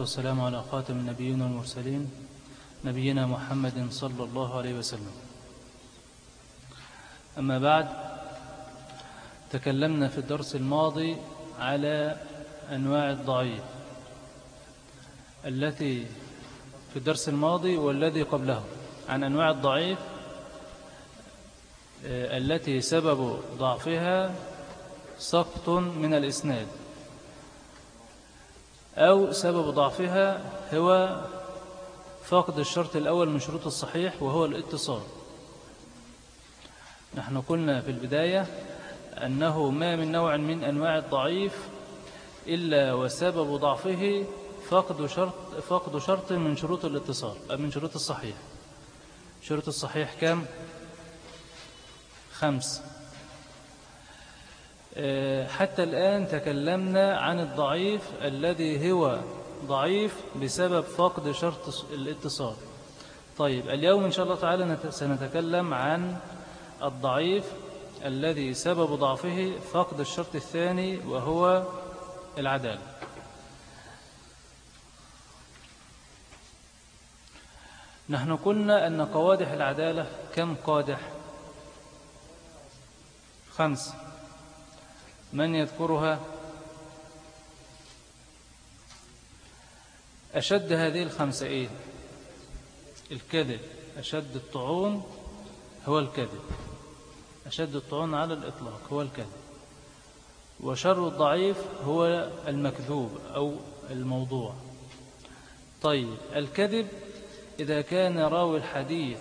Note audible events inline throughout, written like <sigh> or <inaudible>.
والسلام على خاتم النبيين والمرسلين نبينا محمد صلى الله عليه وسلم. أما بعد تكلمنا في الدرس الماضي على أنواع الضعيف التي في الدرس الماضي والذي قبله. عن أنواع الضعيف آه، التي سبب ضعفها سقط من الإسناد. أو سبب ضعفها هو فقد الشرط الأول من شروط الصحيح وهو الاتصال. نحن قلنا في البداية أنه ما من نوع من أنواع الضعيف إلا وسبب ضعفه فقد شرط, فقد شرط من شروط الاتصال من شروط الصحيح. شروط الصحيح كم؟ خمس. حتى الآن تكلمنا عن الضعيف الذي هو ضعيف بسبب فقد شرط الاتصال. طيب اليوم إن شاء الله تعالى سنتكلم عن الضعيف الذي سبب ضعفه فقد الشرط الثاني وهو العدالة. نحن قلنا أن قوادح العدالة كم قادح؟ خمس. من يذكرها؟ أشد هذه الخمسة إيه؟ الكذب. أشد الطعون هو الكذب. أشد الطعون على الإطلاق هو الكذب. وشر الضعيف هو المكذوب أو الموضوع. طيب الكذب إذا كان راوي الحديث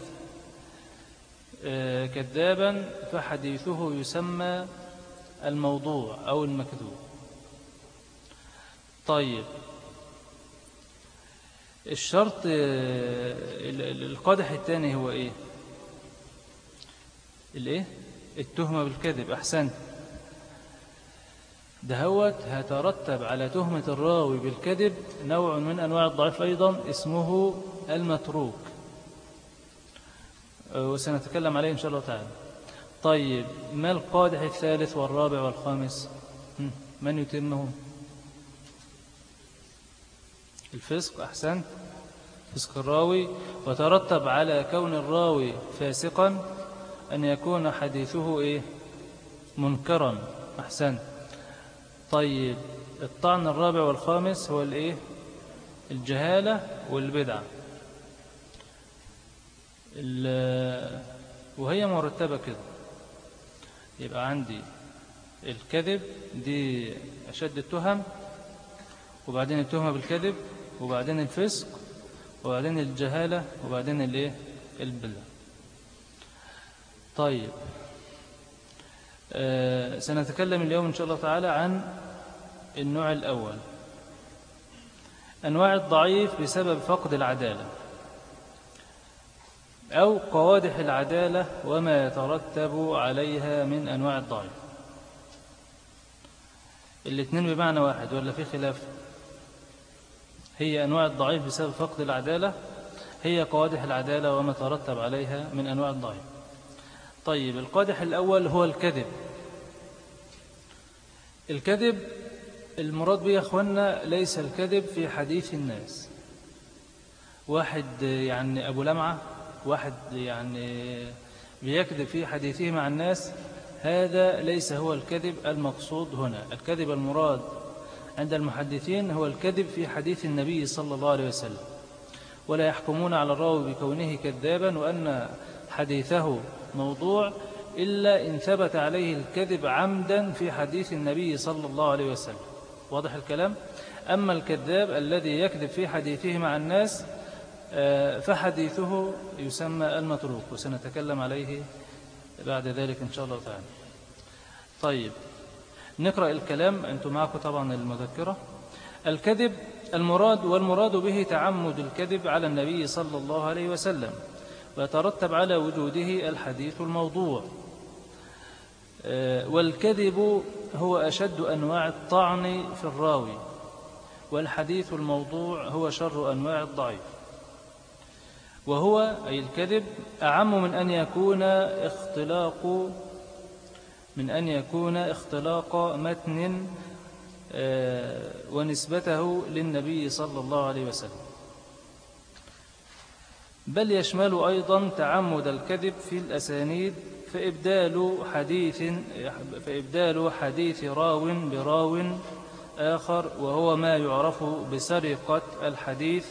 آه، كذابا فحديثه يسمى الموضوع أو المكذوب. طيب. الشرط القادح الثاني هو إيه؟ الإيه؟ التهمة بالكذب. أحسنت. دهوت هترتب على تهمة الراوي بالكذب نوع من أنواع الضعيف أيضا اسمه المتروك. وسنتكلم عليه إن شاء الله تعالى. طيب ما القادح الثالث والرابع والخامس؟ من يتمهم؟ الفسق أحسن فسق الراوي. وترتب على كون الراوي فاسقا أن يكون حديثه إيه؟ منكرا. أحسن طيب الطعن الرابع والخامس هو الإيه؟ الجهالة والبدعة وهي مرتبة كده. يبقى عندي الكذب دي أشد التهم وبعدين التهمة بالكذب وبعدين الفسق وبعدين الجهالة وبعدين الإيه؟ البلع طيب. آه سنتكلم اليوم إن شاء الله تعالى عن النوع الأول. أنواع الضعيف بسبب فقد العدالة. أو قوادح العدالة وما يترتب عليها من أنواع الضعيف الاثنين بمعنى واحد ولا في خلاف؟ هي أنواع الضعيف بسبب فقد العدالة هي قوادح العدالة وما ترتب عليها من أنواع الضعيف. طيب القادح الأول هو الكذب. الكذب المراد به يا أخوانا ليس الكذب في حديث الناس. واحد يعني أبو لمعة واحد يعني بيكذب في حديثه مع الناس هذا ليس هو الكذب المقصود هنا. الكذب المراد عند المحدثين هو الكذب في حديث النبي صلى الله عليه وسلم. ولا يحكمون على الراوي بكونه كذابا وأن حديثه موضوع إلا إن ثبت عليه الكذب عمدا في حديث النبي صلى الله عليه وسلم. واضح الكلام؟ أما الكذاب الذي يكذب في حديثه مع الناس فحديثه يسمى المتروك وسنتكلم عليه بعد ذلك إن شاء الله تعالى. طيب نقرأ الكلام أنتم معكم طبعا المذكرة. الكذب المراد والمراد به تعمد الكذب على النبي صلى الله عليه وسلم ويترتب على وجوده الحديث الموضوع. آه، والكذب هو أشد أنواع الطعن في الراوي والحديث الموضوع هو شر أنواع الضعيف. وهو أي الكذب أعم من أن يكون اختلاق من أن يكون اختلاق متن آه، ونسبته للنبي صلى الله عليه وسلم. بل يشمل أيضا تعمد الكذب في الأسانيد فإبدال حديث, فإبدال حديث راو براو آخر وهو ما يعرف بسرقة الحديث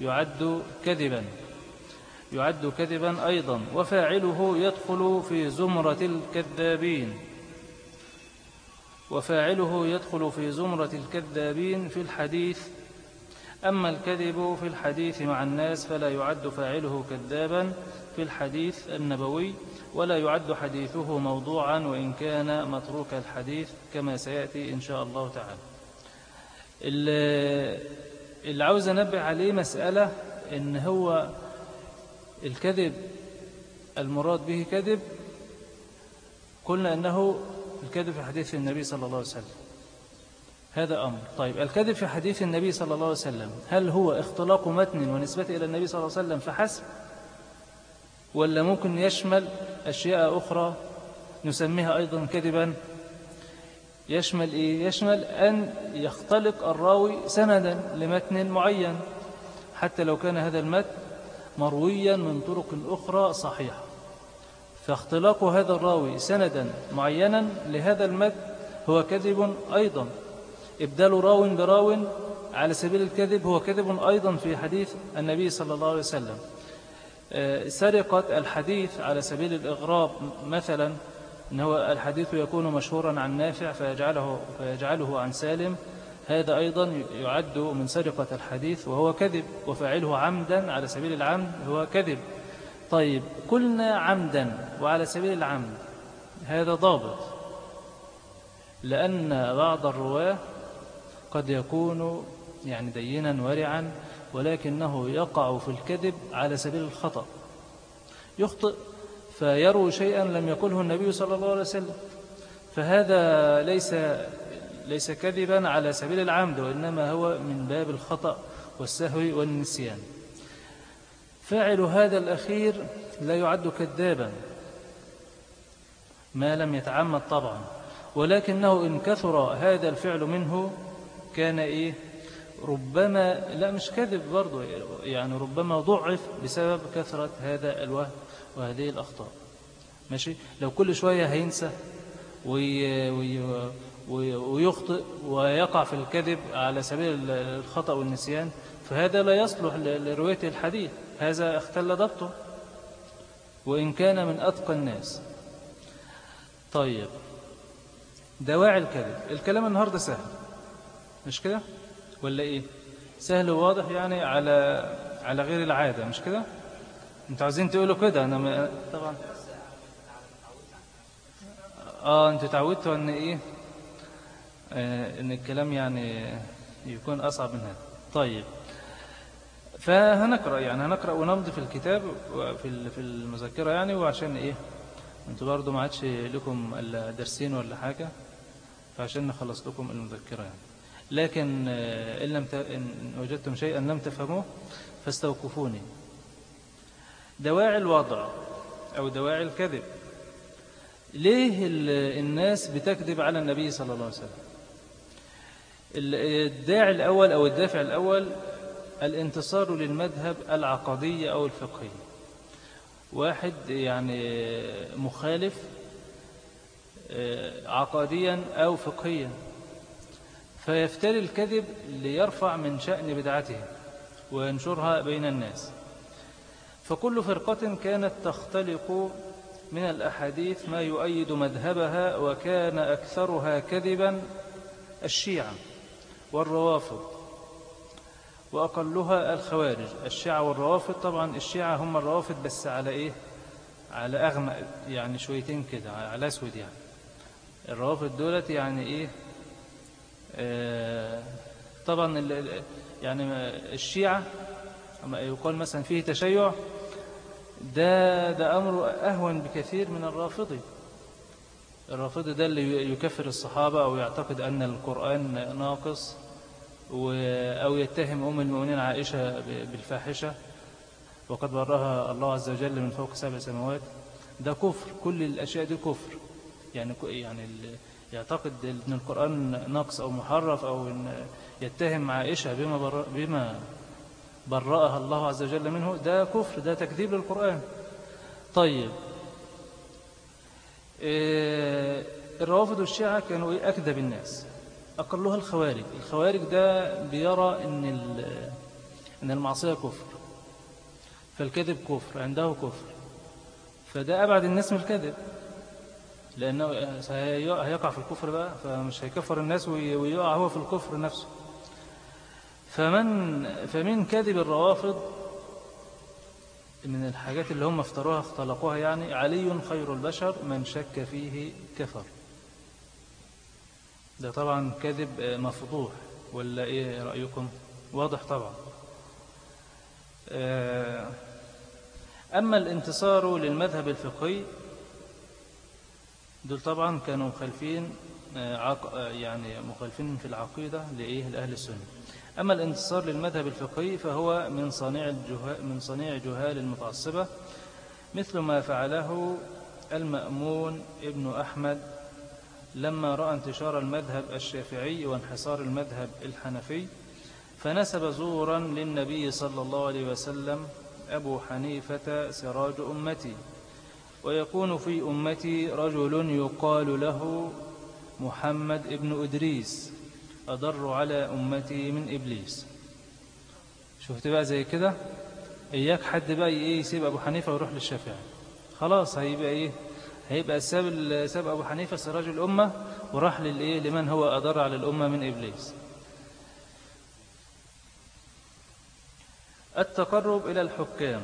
يعد كذبا. يعد كذبا أيضا وفاعله يدخل في زمرة الكذابين. وفاعله يدخل في زمرة الكذابين في الحديث. أما الكذب في الحديث مع الناس فلا يعد فاعله كذابا في الحديث النبوي ولا يعد حديثه موضوعا وإن كان متروك الحديث كما سيأتي إن شاء الله تعالى. اللي عاوز أنبه عليه مسألة إن هو الكذب المراد به كذب قلنا أنه الكذب في حديث النبي صلى الله عليه وسلم. هذا أمر. طيب الكذب في حديث النبي صلى الله عليه وسلم هل هو اختلاق متن ونسبة إلى النبي صلى الله عليه وسلم فحسب؟ ولا ممكن يشمل أشياء أخرى نسميها أيضا كذبا؟ يشمل إيه؟ يشمل أن يختلق الراوي سندا لمتن معين حتى لو كان هذا المتن مرويا من طرق أخرى صحيحة. فاختلاق هذا الراوي سندا معينا لهذا المتن هو كذب أيضا. إبدال راو براو على سبيل الكذب هو كذب أيضا في حديث النبي صلى الله عليه وسلم. آه، سرقة الحديث على سبيل الإغراب مثلا أنه الحديث يكون مشهورا عن نافع فيجعله, فيجعله عن سالم. هذا أيضا يعد من سرقة الحديث وهو كذب وفاعله عمدا على سبيل العمد هو كذب. طيب قلنا عمدا وعلى سبيل العمد هذا ضابط. لأن بعض الرواة قد يكون يعني دينا ورعا ولكنه يقع في الكذب على سبيل الخطأ. يخطئ فيروي شيئا لم يقله النبي صلى الله عليه وسلم. فهذا ليس ليس كذبا على سبيل العمد وإنما هو من باب الخطأ والسهو والنسيان. فاعل هذا الأخير لا يعد كذابا ما لم يتعمد طبعا. ولكنه إن كثر هذا الفعل منه كان إيه؟ ربما لا مش كذب برضو يعني ربما ضعف بسبب كثرة هذا الوهم وهذه الأخطاء. ماشي؟ لو كل شوية هينسى وي وي ويخطئ ويقع في الكذب على سبيل الخطأ والنسيان فهذا لا يصلح لرواية الحديث. هذا اختل ضبطه. وإن كان من أتقى الناس. طيب. دواعي الكذب. الكلام النهاردة سهل. مش كده؟ ولا إيه؟ سهل وواضح يعني على على غير العادة. مش كده؟ أنتوا عايزين تقولوا كده؟ أنا م... طبعا. آه أنتوا تعودتوا إيه؟ آه إن الكلام يعني يكون أصعب من هذا طيب. فهنقرأ يعني هنقرأ ونمضي في الكتاب في في المذكرة يعني وعشان إيه؟ أنتوا برضو ما عادش لكم درسين ولا حاجة فعشان نخلص لكم المذكرة يعني. لكن آه، إن, لم. إن وجدتم شيئا لم تفهموه فاستوقفوني. دواعي الوضع أو دواعي الكذب. ليه الناس بتكذب على النبي صلى الله عليه وسلم؟ الداعي الأول أو الدافع الأول الانتصار للمذهب العقدي أو الفقهي. واحد يعني مخالف آه، عقديا أو فقهيا. فيفتري الكذب ليرفع من شأن بدعته وينشرها بين الناس. فكل فرقة كانت تختلق من الأحاديث ما يؤيد مذهبها وكان أكثرها كذبا الشيعة. والروافض. وأقلها الخوارج. الشيعة والروافض طبعا الشيعة هم الروافض بس على إيه؟ على أغمق يعني شويتين كده على أسود يعني. الروافض دولت يعني إيه؟ آه، طبعا يعني الشيعة يقال مثلا فيه تشيع ده ده أمر أهون بكثير من الرافضي الرافضي ده اللي يكفر الصحابة أو يعتقد أن القرآن ناقص. أو يتهم أم المؤمنين عائشة بالفاحشة. وقد برأها الله عز وجل من فوق سبع سماوات. ده كفر كل الأشياء دي كفر. يعني يعني يعتقد أن القرآن ناقص أو محرف أو إن يتهم عائشة بما. بما برأها الله عز وجل منه ده كفر ده تكذيب للقرآن. طيب. إيه الروافض والشيعة كانوا إيه؟ أكذب الناس. أقلها الخوارج. الخوارج ده بيرى إن, إن المعصية كفر فالكذب كفر عنده كفر. فده أبعد الناس من الكذب لأنه هيقع في الكفر بقى فمش هيكفر الناس ويقع هو في الكفر نفسه. فمن فمن كذب الروافض من الحاجات اللي هم افتروها اختلقوها يعني علي خير البشر من شك فيه كفر. ده طبعا كذب مفضوح. ولا إيه رأيكم؟ واضح طبعا. آه، أما الانتصار للمذهب الفقهي دول طبعا كانوا مخالفين آه، آه، يعني مخالفين في العقيدة لإيه؟ لأهل السنة. أما الانتصار للمذهب الفقهي فهو من صنيع من صنيع جهال المتعصبة مثل ما فعله المأمون ابن أحمد لما رأى انتشار المذهب الشافعي وانحصار المذهب الحنفي فنسب زورا للنبي صلى الله عليه وسلم أبو حنيفة سراج أمتي. ويكون في أمتي رجل يقال له محمد ابن إدريس أضر على أمتي من إبليس. شفت بقى زي كده؟ إياك حد بقى يسيب أبو حنيفة ويروح للشافعي. خلاص هيبقى إيه؟ هيبقى ساب ساب أبو حنيفة سراج الأمة وراح للإيه لمن هو أضر على الأمة من إبليس. التقرب إلى الحكام.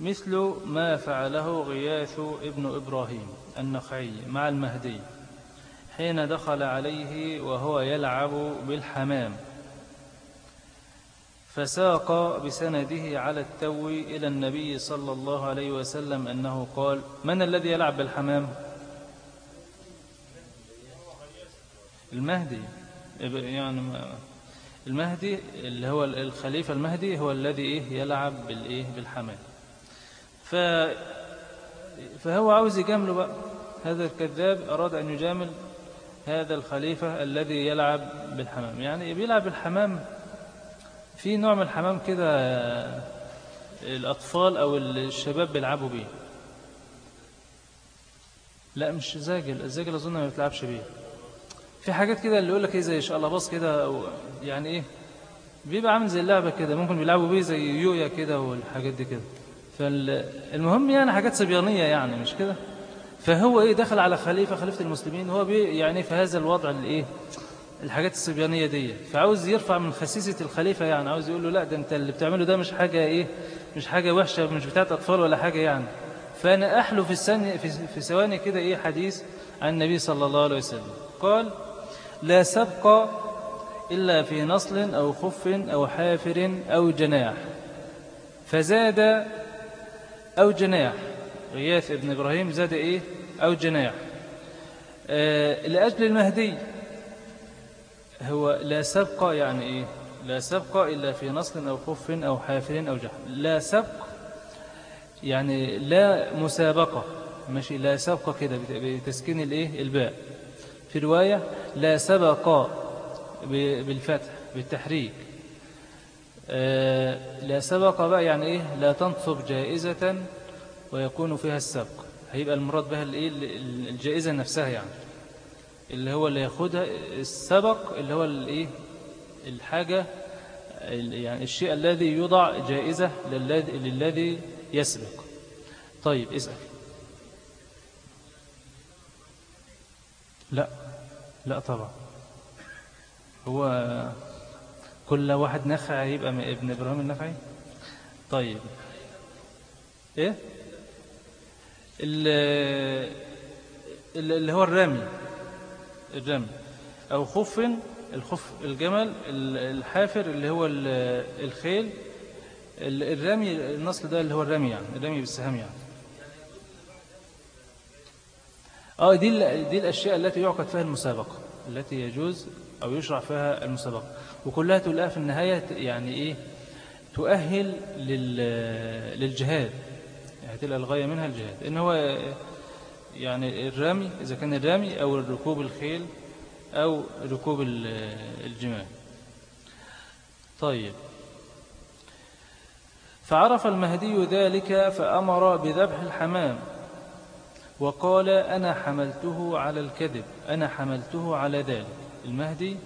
مثل ما فعله غياث ابن إبراهيم النخعي مع المهدي حين دخل عليه وهو يلعب بالحمام. فساق بسنده على التو إلى النبي صلى الله عليه وسلم أنه قال من الذي يلعب بالحمام؟ المهدي. يعني المهدي اللي هو الخليفة المهدي هو الذي إيه يلعب بالإيه بالحمام. ف فهو عاوز يجامله بقى. هذا الكذاب أراد أن يجامل هذا الخليفة الذي يلعب بالحمام. يعني بيلعب بالحمام في نوع من الحمام كده الأطفال أو الشباب بيلعبوا بيه. لا مش زاجل الزاجل أظن ما بتلعبش بيه. في حاجات كده اللي يقول لك إيه زي شاء الله باص كده يعني إيه بيبقى عامل زي اللعبة كده ممكن بيلعبوا بيه زي يويا كده والحاجات دي كده. فالمهم يعني حاجات صبيانية يعني مش كده؟ فهو إيه دخل على خليفة خليفة المسلمين هو بي يعني في هذا الوضع الإيه الحاجات الصبيانية دي. فعاوز يرفع من خسيسة الخليفة يعني. عاوز يقول له لا ده انت اللي بتعمله ده مش حاجة إيه مش حاجة وحشة مش بتاعت أطفال ولا حاجة يعني. فأنا أحلو في, السن في, في ثواني كده إيه حديث عن النبي صلى الله عليه وسلم. قال لا سبق إلا في نصل أو خف أو حافر أو جناح. فزاد أو جناح. غياث ابن إبراهيم زاد إيه؟ أو جناح. آه لأجل المهدي. هو لا سبق يعني إيه؟ لا سبق إلا في نصل أو خف أو حافر أو جحر لا سبق يعني لا مسابقة. ماشي؟ لا سبق كده بتسكين الإيه؟ الباء. في رواية لا سبق بالفتح بالتحريك. آه، لا سبق بقى يعني إيه؟ لا تنصب جائزة ويكون فيها السبق. هيبقى المراد بها الجائزة نفسها يعني. اللي هو اللي ياخدها السبق اللي هو الايه الحاجة يعني الشيء الذي يوضع جائزة للذي يسبق. طيب اسأل. لا لا طبعا. هو كل واحد نخعي يبقى ابن إبراهيم النخعي طيب. إيه؟ اللي هو الرمي. الرمي. أو خف الخف الجمل الحافر اللي هو الخيل. الرمي النصل ده اللي هو الرمي يعني الرمي بالسهام يعني. آه دي دي الأشياء التي يعقد فيها المسابقة التي يجوز أو يشرع فيها المسابقة. وكلها تلاقيها في النهاية يعني إيه؟ تؤهل للجهاد. يعني تلقى الغاية منها الجهاد. إن هو يعني الرمي إذا كان الرمي أو ركوب الخيل أو ركوب الجمال. طيب. فعرف المهدي ذلك فأمر بذبح الحمام وقال أنا حملته على الكذب أنا حملته على ذلك. المهدي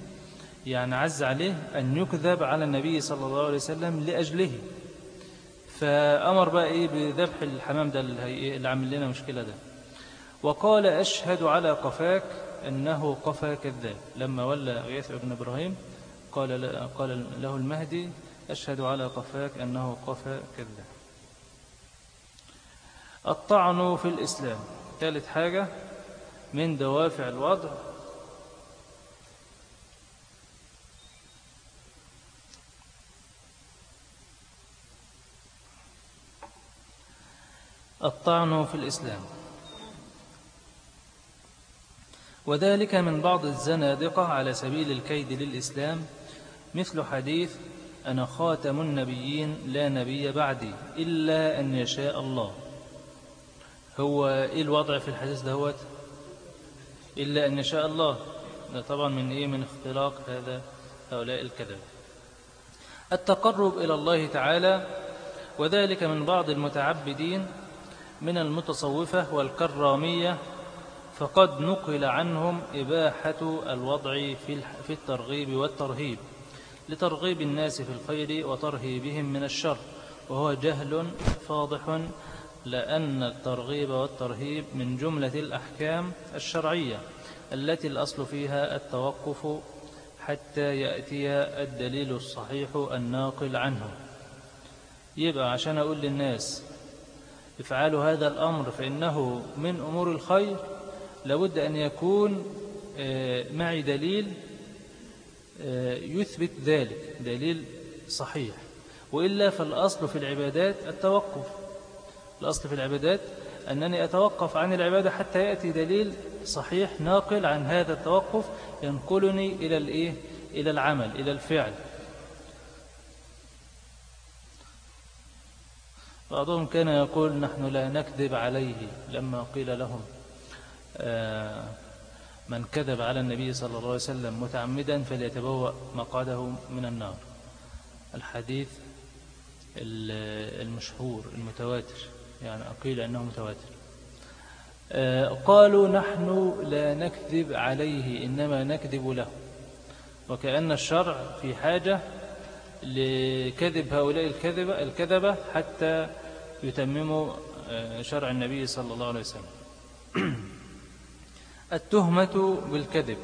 يعني عز عليه أن يكذب على النبي صلى الله عليه وسلم لأجله. فأمر بقى إيه؟ بذبح الحمام ده اللي عمل لنا مشكلة ده. وقال أشهد على قفاك أنه قفا كذاب لما ولى غياث بن إبراهيم قال, قال له المهدي أشهد على قفاك أنه قفا كذاب الطعن في الإسلام. ثالث حاجة من دوافع الوضع. الطعن في الإسلام. وذلك من بعض الزنادقة على سبيل الكيد للإسلام مثل حديث أنا خاتم النبيين لا نبي بعدي إلا أن يشاء الله. هو إيه الوضع في الحديث دهوت إلا أن يشاء الله. ده طبعا من إيه؟ من اختلاق هذا هؤلاء الكذب. التقرب إلى الله تعالى وذلك من بعض المتعبدين من المتصوفة والكرامية فقد نقل عنهم إباحة الوضع في الترغيب والترهيب لترغيب الناس في الخير وترهيبهم من الشر وهو جهل فاضح لأن الترغيب والترهيب من جملة الأحكام الشرعية التي الأصل فيها التوقف حتى يأتي الدليل الصحيح الناقل عنه. يبقى عشان أقول للناس افعلوا هذا الأمر فإنه من أمور الخير لابد أن يكون آه، معي دليل آه، يثبت ذلك دليل صحيح. وإلا فالأصل في العبادات التوقف. الأصل في العبادات أنني أتوقف عن العبادة حتى يأتي دليل صحيح ناقل عن هذا التوقف ينقلني إلى الإيه؟ إلى العمل إلى الفعل. بعضهم كان يقول نحن لا نكذب عليه لما قيل لهم. من كذب على النبي صلى الله عليه وسلم متعمدا فليتبوأ مقعده من النار. الحديث المشهور المتواتر يعني أقيل أنه متواتر. آه، قالوا نحن لا نكذب عليه إنما نكذب له. وكأن الشرع في حاجة لكذب هؤلاء الكذبة, الكذبة حتى يتمموا آه، شرع النبي صلى الله عليه وسلم. <clears throat> التهمة بالكذب.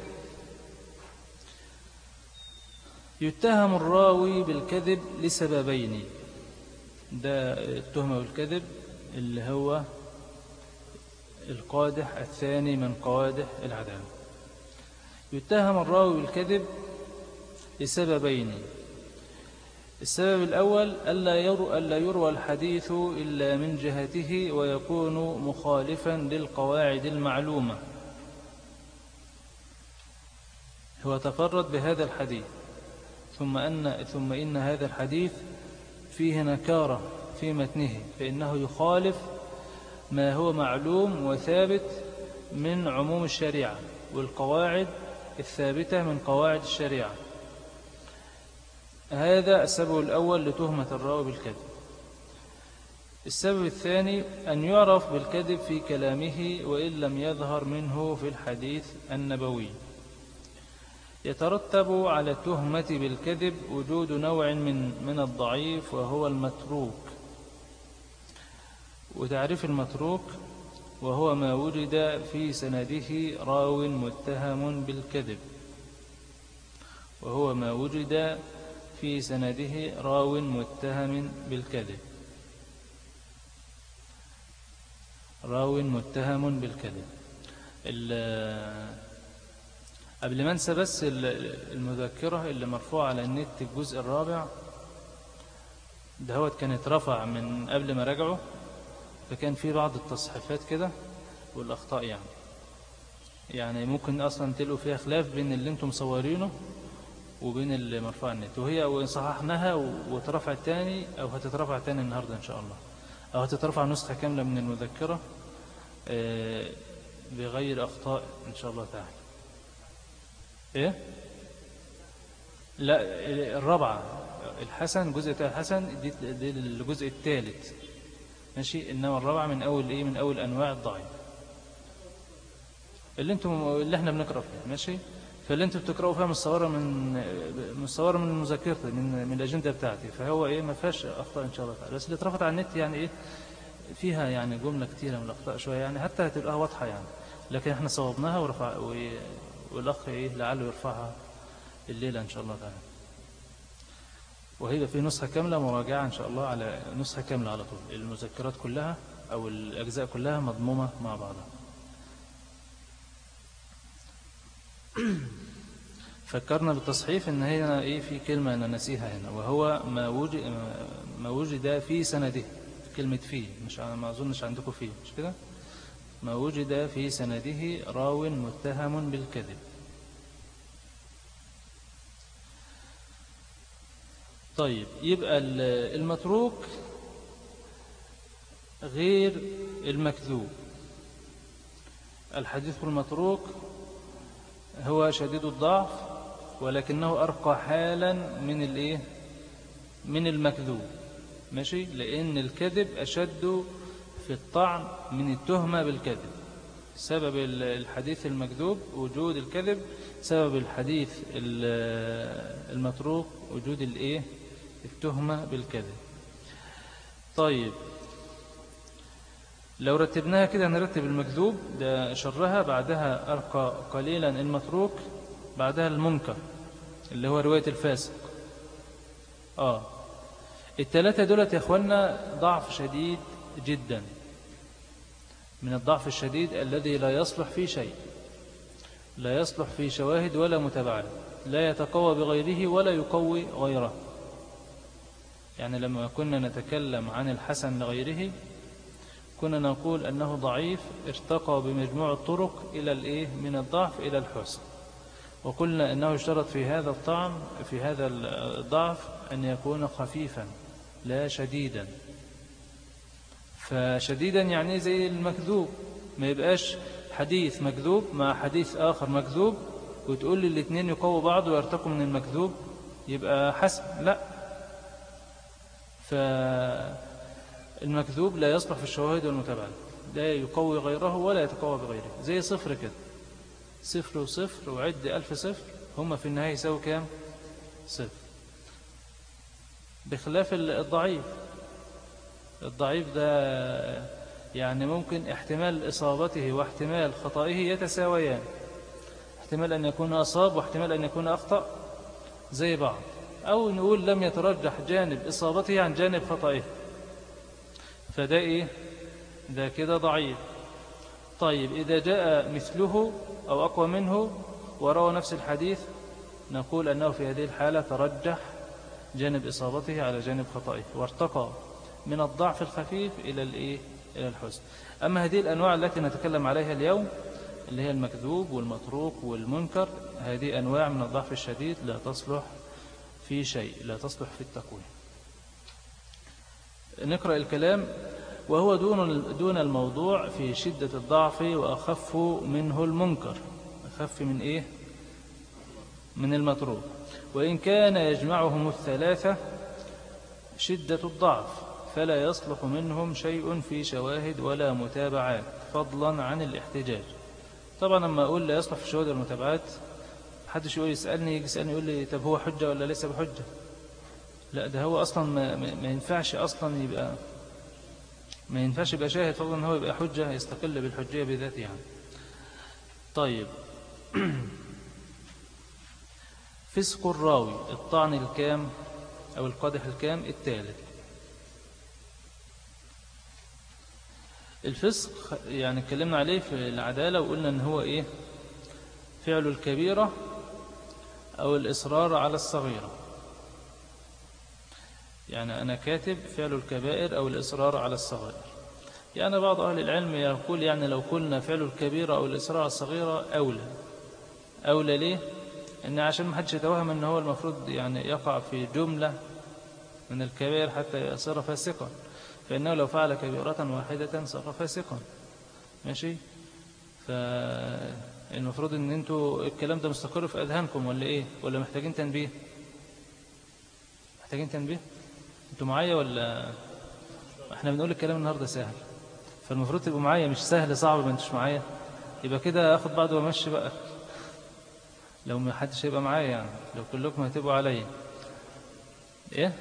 يتهم الراوي بالكذب لسببين. ده التهمة بالكذب اللي هو القادح الثاني من قوادح العدالة. يتهم الراوي بالكذب لسببين. السبب الأول ألا, يرو ألا يروى الحديث إلا من جهته ويكون مخالفا للقواعد المعلومة. هو تفرد بهذا الحديث. ثم, أن ثم إن هذا الحديث فيه نكارة في متنه فإنه يخالف ما هو معلوم وثابت من عموم الشريعة والقواعد الثابتة من قواعد الشريعة. هذا السبب الأول لتهمة الراوي بالكذب. السبب الثاني أن يعرف بالكذب في كلامه وإن لم يظهر منه في الحديث النبوي. يترتب على التهمة بالكذب وجود نوع من من الضعيف وهو المتروك. وتعريف المتروك وهو ما وجد في سنده راو متهم بالكذب. وهو ما وجد في سنده راو متهم بالكذب. راو متهم بالكذب. قبل ما انسى بس المذكرة اللي مرفوعة على النت الجزء الرابع دهوت كانت رفع من قبل ما رجعه فكان في بعض التصحيفات كده والأخطاء يعني. يعني ممكن أصلا تلقوا فيها خلاف بين اللي أنتم مصورينه وبين اللي مرفوع النت. وهي وإن صححناها وترفع تاني أو هتترفع تاني النهاردة إن شاء الله. أو هتترفع نسخة كاملة من المذكرة آه، بغير أخطاء إن شاء الله تعالى. إيه؟ لا الرابعة الحسن جزء الحسن دي, دي الجزء الثالث ماشي؟ إنما الرابعة من أول إيه؟ من أول أنواع الضعيف اللي أنتم اللي إحنا بنقرأ فيها ماشي؟ فاللي أنتم بتقرأوا فيها مصورة من مصورة من مذاكرتي من من الأجندة بتاعتي. فهو إيه؟ ما فيهاش أخطاء إن شاء الله تعالى. بس اللي اترفض على النت يعني إيه؟ فيها يعني جملة كتيرة من الأخطاء شوية يعني حتى هتبقى واضحة يعني. لكن إحنا صوبناها ورفع والأخ إيه؟ لعله يرفعها الليلة إن شاء الله تعالى. وهي في نسخة كاملة مراجعة إن شاء الله على نسخة كاملة على طول. المذكرات كلها أو الأجزاء كلها مضمومة مع بعضها. <clears throat> فكرنا بالتصحيف إن هي إيه؟ في كلمة أنا نسيها هنا وهو ما وجد ما وجد في سنده كلمة فيه مش ما أظنش عندكم فيه مش كده؟ ما وجد في سنده راو متهم بالكذب. طيب يبقى المتروك غير المكذوب. الحديث المتروك هو شديد الضعف ولكنه أرقى حالا من الإيه؟ من المكذوب. ماشي؟ لأن الكذب أشد في الطعن من التهمة بالكذب. سبب الحديث المكذوب وجود الكذب سبب الحديث المتروك وجود الإيه التهمة بالكذب. طيب. لو رتبناها كده نرتب المكذوب ده شرها بعدها أرقى قليلا المتروك بعدها المنكر اللي هو رواية الفاسق. آه. التلاتة دولت يا أخوانا ضعف شديد جدا من الضعف الشديد الذي لا يصلح في شيء لا يصلح في شواهد ولا متابعات لا يتقوى بغيره ولا يقوي غيره. يعني لما كنا نتكلم عن الحسن لغيره كنا نقول أنه ضعيف ارتقى بمجموع الطرق إلى الإيه؟ من الضعف إلى الحسن. وقلنا أنه اشترط في هذا الطعم في هذا الضعف أن يكون خفيفا لا شديدا. فشديدا يعني زي المكذوب. ما يبقاش حديث مكذوب مع حديث آخر مكذوب وتقول لي الاثنين يقووا بعض ويرتقوا من المكذوب يبقى حسن. لا. فالمكذوب لا يصلح في الشواهد والمتابعات لا يقوي غيره ولا يتقوى بغيره. زي صفر كده. صفر وصفر وعد ألف صفر هم في النهاية يساوي كام؟ صفر. بخلاف الضعيف. الضعيف ده يعني ممكن احتمال إصابته واحتمال خطائه يتساويان. احتمال أن يكون أصاب واحتمال أن يكون أخطأ زي بعض. أو نقول لم يترجح جانب إصابته عن جانب خطائه فده إيه؟ ده كده ضعيف. طيب إذا جاء مثله أو أقوى منه وروى نفس الحديث نقول أنه في هذه الحالة ترجح جانب إصابته على جانب خطائه وارتقى. من الضعف الخفيف إلى الإيه؟ إلى الحسن أما هذه الأنواع التي نتكلم عليها اليوم اللي هي المكذوب والمتروك والمنكر هذه أنواع من الضعف الشديد لا تصلح في شيء لا تصلح في التقويم نقرأ الكلام. وهو دون دون الموضوع في شدة الضعف وأخف منه المنكر. أخف من إيه؟ من المتروك. وإن كان يجمعهم الثلاثة شدة الضعف. فلا يصلح منهم شيء في شواهد ولا متابعات فضلا عن الاحتجاج. طبعا لما أقول لا يصلح في الشواهد والمتابعات حدش يقول يسألني يجي يسألني يقول لي طب هو حجة ولا ليس بحجة؟ لا ده هو أصلا ما, ما ينفعش أصلا يبقى ما ينفعش يبقى شاهد فضلا إن هو يبقى حجة يستقل بالحجية بذاته يعني. طيب. <clears throat> فسق الراوي الطعن الكام أو القادح الكام؟ الثالث. الفسق يعني اتكلمنا عليه في العدالة وقلنا إن هو إيه؟ فعل الكبيرة أو الإصرار على الصغيرة. يعني أنا كاتب فعل الكبائر أو الإصرار على الصغائر يعني بعض أهل العلم يقول يعني لو قلنا فعل الكبيرة أو الإصرار على الصغيرة أولى. أولى ليه؟ إن عشان ما حدش يتوهم أن هو المفروض يعني يقع في جملة من الكبائر حتى يصير فاسقا. فإنه لو فعل كبيرة واحدة صار فاسقا. ماشي؟ فالمفروض إن أنتوا الكلام ده مستقر في أذهانكم ولا إيه؟ ولا محتاجين تنبيه؟ محتاجين تنبيه؟ أنتوا معايا ولا إحنا بنقول الكلام النهارده سهل؟ فالمفروض تبقوا معايا مش سهل صعب ما أنتوش معايا. يبقى كده آخد بعض وأمشي بقى. لو ما حدش هيبقى معايا يعني لو كلكم هتبقوا عليا. إيه؟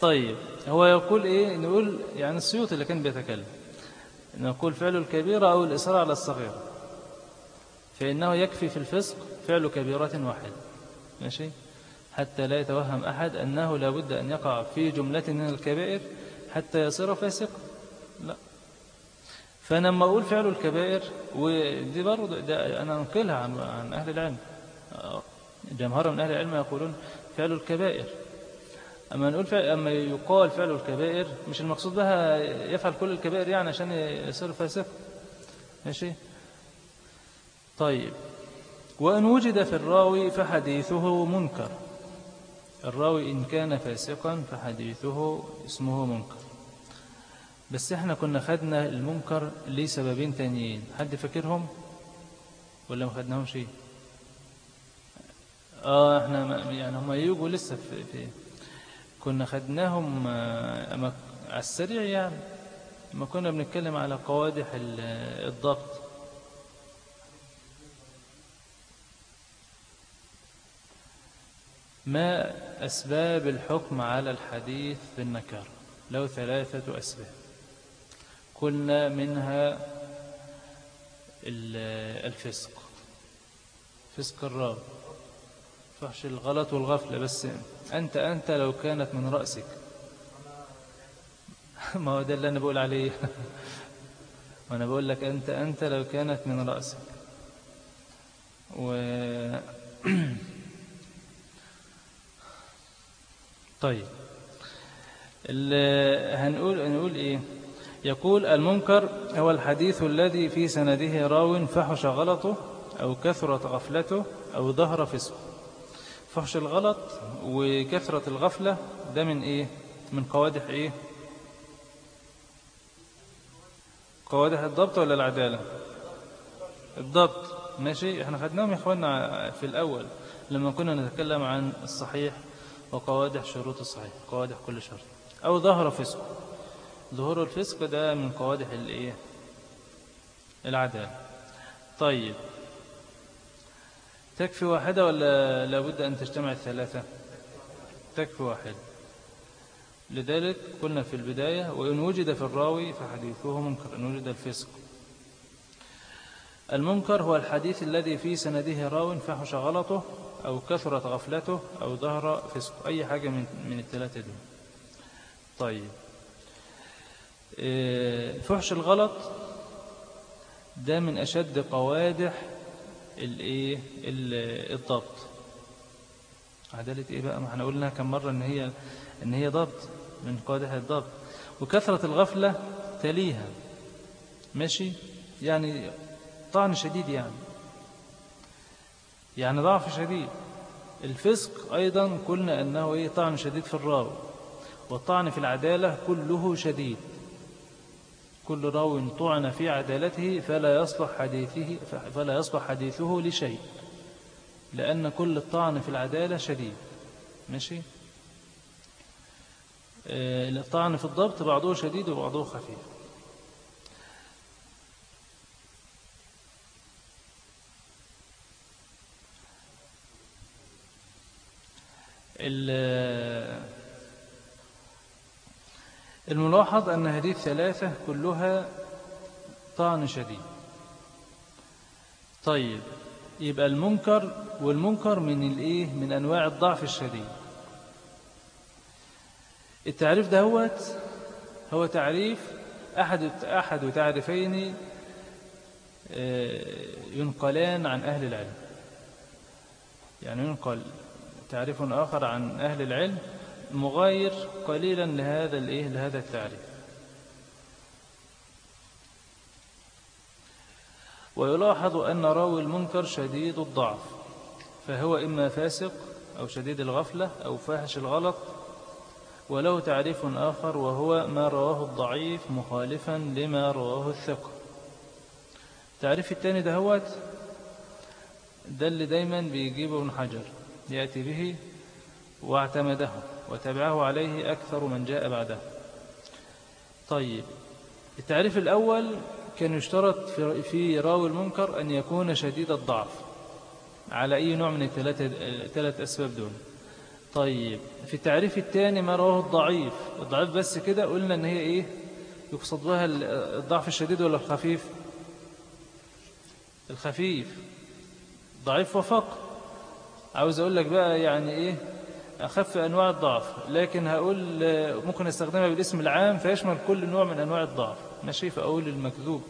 طيب هو يقول إيه؟ نقول يعني السيوط اللي كان بيتكلم. نقول فعل الكبيرة أو الإصرار على الصغيرة فإنه يكفي في الفسق فعل كبيرة واحدة. ماشي؟ حتى لا يتوهم أحد أنه لابد أن يقع في جملة من الكبائر حتى يصير فاسق. لا. فأنا لما أقول فعل الكبائر ودي برضه ده أنا أنقلها عن, عن أهل العلم. جمهور من أهل العلم يقولون فعل الكبائر. أما نقول فعل أما يقال فعل الكبائر مش المقصود بها يفعل كل الكبائر يعني عشان يصير فاسق ماشي؟ طيب. وأن وجد في الراوي فحديثه منكر. الراوي إن كان فاسقا فحديثه اسمه منكر. بس إحنا كنا خدنا المنكر لسببين تانيين. حد فاكرهم؟ ولا ما خدناهم شيء آه إحنا يعني هم يجوا لسه في, في كنا خدناهم آه، على السريع يعني ما كنا بنتكلم على قوادح الضبط. ما أسباب الحكم على الحديث بالنكار له ثلاثة أسباب. قلنا منها الفسق. فسق الراب. فحش الغلط والغفلة بس أنت أنت لو كانت من رأسك. <laughs> ما هو ده اللي أنا بقول عليه. <laughs> وأنا بقول لك أنت أنت لو كانت من رأسك. و <clears throat> طيب. هنقول هنقول إيه؟ يقول المنكر هو الحديث الذي في سنده راو فحش غلطه أو كثرت غفلته أو ظهر فسقه. فحش الغلط وكثرة الغفلة ده من إيه؟ من قوادح إيه؟ قوادح الضبط ولا العدالة؟ الضبط. ماشي؟ إحنا خدناهم يا اخوانا في الأول لما كنا نتكلم عن الصحيح وقوادح شروط الصحيح قوادح كل شرط أو ظهر فسق ظهور الفسق ده من قوادح الإيه؟ العدالة. طيب. تكفي واحدة ولا لابد أن تجتمع الثلاثة؟ تكفي واحدة لذلك قلنا في البداية وإن وجد في الراوي فحديثه منكر إن وجد الفسق. المنكر هو الحديث الذي في سنده راو فحش غلطه أو كثرت غفلته أو ظهر فسق. أي حاجة من, من الثلاثة دول. طيب. إيه، فحش الغلط ده من أشد قوادح الايه؟ الضبط. عدالة إيه بقى؟ ما إحنا قلنا كم مرة إن هي إن هي ضبط من قادح الضبط. وكثرة الغفلة تليها. ماشي؟ يعني طعن شديد يعني. يعني ضعف شديد. الفسق أيضا قلنا أنه إيه؟ طعن شديد في الراوي. والطعن في العدالة كله شديد. كل راو طعن في عدالته فلا يصلح حديثه فلا يصلح حديثه لشيء لأن كل الطعن في العدالة شديد. ماشي؟ آه، الطعن في الضبط بعضه شديد وبعضه خفيف. الملاحظ أن هذه الثلاثة كلها طعن شديد. طيب يبقى المنكر والمنكر من الإيه؟ من أنواع الضعف الشديد. التعريف دهوت هو تعريف أحد أحد تعريفين آه، ينقلان عن أهل العلم. يعني ينقل تعريف آخر عن أهل العلم مغاير قليلا لهذا الإيه؟ لهذا التعريف. ويلاحظ أن راوي المنكر شديد الضعف فهو إما فاسق أو شديد الغفلة أو فاحش الغلط وله تعريف آخر وهو ما رواه الضعيف مخالفا لما رواه الثقة. التعريف الثاني ده هو ده اللي دايما بيجيبه ابن حجر يأتي به واعتمده وتبعه عليه أكثر من جاء بعده. طيب التعريف الأول كان يشترط في راوي المنكر أن يكون شديد الضعف. على أي نوع من الثلاث أسباب دول؟ طيب في التعريف الثاني ما رواه الضعيف. الضعيف بس كده قلنا أن هي إيه؟ يقصد بها الضعف الشديد ولا الخفيف؟ الخفيف. ضعيف وفق عاوز أقول لك بقى يعني إيه؟ أخف أنواع الضعف لكن هقول ممكن أستخدمها بالاسم العام فيشمل كل نوع من أنواع الضعف. ماشي فأقول المكذوب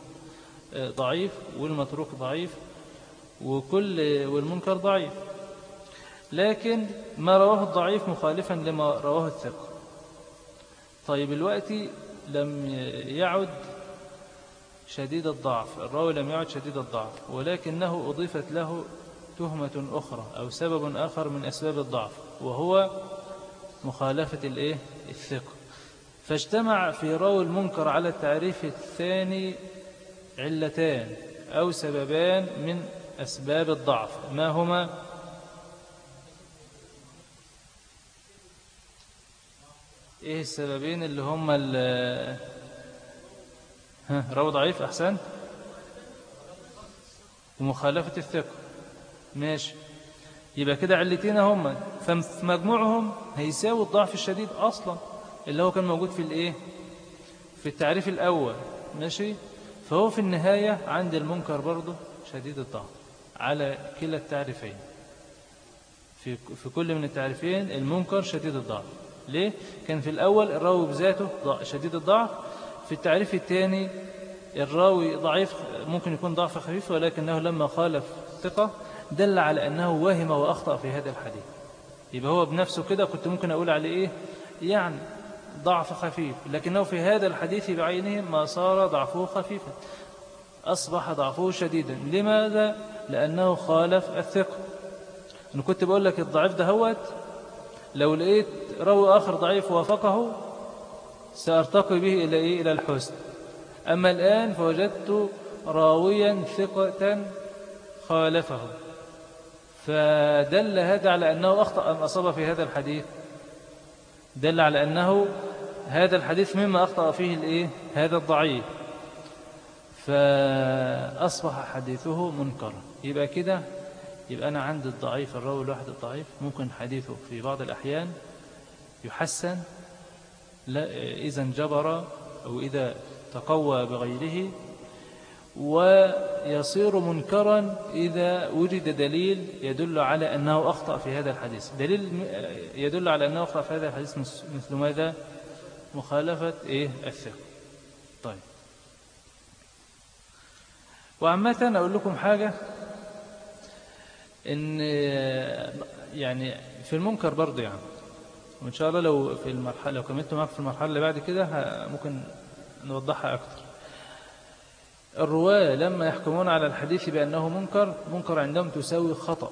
آه، ضعيف والمتروك ضعيف وكل والمنكر ضعيف. لكن ما رواه الضعيف مخالفا لما رواه الثقة. طيب الوقت لم يعد شديد الضعف الراوي لم يعد شديد الضعف ولكنه أضيفت له تهمة أخرى أو سبب آخر من أسباب الضعف. وهو مخالفة الإيه؟ الثقة. فاجتمع في راوي المنكر على التعريف الثاني علتان أو سببان من أسباب الضعف. ما هما؟ إيه السببين اللي هما ها راوي ضعيف أحسنت ومخالفة الثقة. ماشي. يبقى كده علتين هم ففي مجموعهم هيساوي الضعف الشديد أصلا اللي هو كان موجود في الإيه؟ في التعريف الأول ماشي؟ فهو في النهاية عند المنكر برضه شديد الضعف على كلا التعريفين. في في كل من التعريفين المنكر شديد الضعف. ليه؟ كان في الأول الراوي بذاته شديد الضعف. في التعريف الثاني الراوي ضعيف ممكن يكون ضعف خفيف ولكنه لما خالف ثقة دل على أنه وهم وأخطأ في هذا الحديث. يبقى هو بنفسه كده كنت ممكن أقول عليه إيه؟ يعني ضعف خفيف. لكنه في هذا الحديث بعينه ما صار ضعفه خفيفا. أصبح ضعفه شديدا. لماذا؟ لأنه خالف الثقة. أنا كنت بقول لك الضعيف ده هوت لو لقيت روي آخر ضعيف وافقه سأرتقي به إلى إيه؟ إلى الحسن أما الآن فوجدت راويا ثقة خالفه. فدل هذا على أنه أخطأ أم أصاب في هذا الحديث؟ دل على أنه هذا الحديث مما أخطأ فيه الإيه؟ هذا الضعيف. فأصبح حديثه منكرا يبقى كده؟ يبقى أنا عند الضعيف الراوي الواحد الضعيف. ممكن حديثه في بعض الأحيان يحسن لا إذا انجبر أو إذا تقوى بغيره ويصير منكرا إذا وجد دليل يدل على أنه أخطأ في هذا الحديث. دليل يدل على أنه أخطأ في هذا الحديث مثل ماذا؟ مخالفة إيه؟ الثقة. طيب. وعامة أقول لكم حاجة إن يعني في المنكر برضه يعني. وإن شاء الله لو في المرحلة لو كملت معك في المرحلة اللي بعد كده ممكن نوضحها أكثر الرواة لما يحكمون على الحديث بأنه منكر منكر عندهم تساوي خطأ.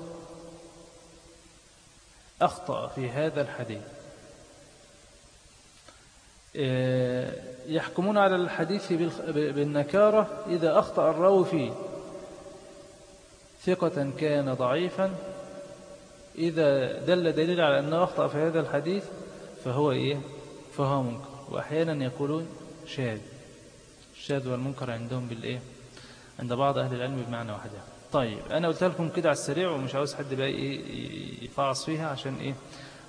أخطأ في هذا الحديث. آه، يحكمون على الحديث بالنكارة إذا أخطأ الراوي فيه. ثقة كان ضعيفا. إذا دل دليل على أنه أخطأ في هذا الحديث فهو إيه؟ فهو منكر. وأحيانا يقولون شاذ. الشاذ والمنكر عندهم بالإيه؟ عند بعض أهل العلم بمعنى واحد طيب أنا قلت لكم كده على السريع ومش عاوز حد بقى إيه يفعص فيها عشان إيه؟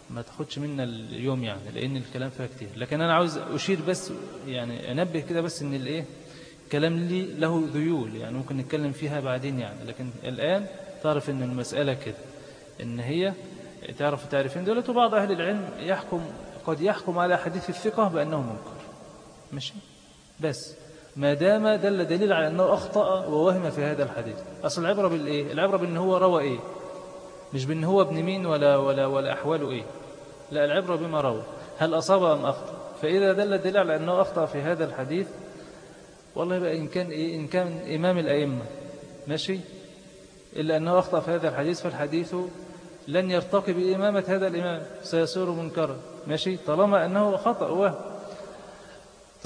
ما تاخدش منا اليوم يعني لأن الكلام فيها كتير. لكن أنا عاوز أشير بس يعني أنبه كده بس إن الإيه؟ كلام لي له ذيول يعني ممكن نتكلم فيها بعدين يعني. لكن الآن تعرف إن المسألة كده إن هي تعرف التعريفين دولت وبعض أهل العلم يحكم قد يحكم على حديث الثقة بأنه منكر. ماشي؟ بس. ما دام دل دليل على أنه أخطأ ووهم في هذا الحديث. أصل العبرة بالإيه؟ العبرة بأن هو روى إيه؟ مش بأن هو ابن مين ولا, ولا, ولا أحواله إيه؟ لا العبرة بما روى. هل أصاب أم أخطأ؟ فإذا دل دليل على أنه أخطأ في هذا الحديث والله بقى إن كان, إيه؟ إن كان إمام الأئمة. ماشي؟ إلا أنه أخطأ في هذا الحديث فالحديث لن يرتقي بإمامة هذا الإمام. سيصير منكرا. ماشي؟ طالما أنه خطأ وهم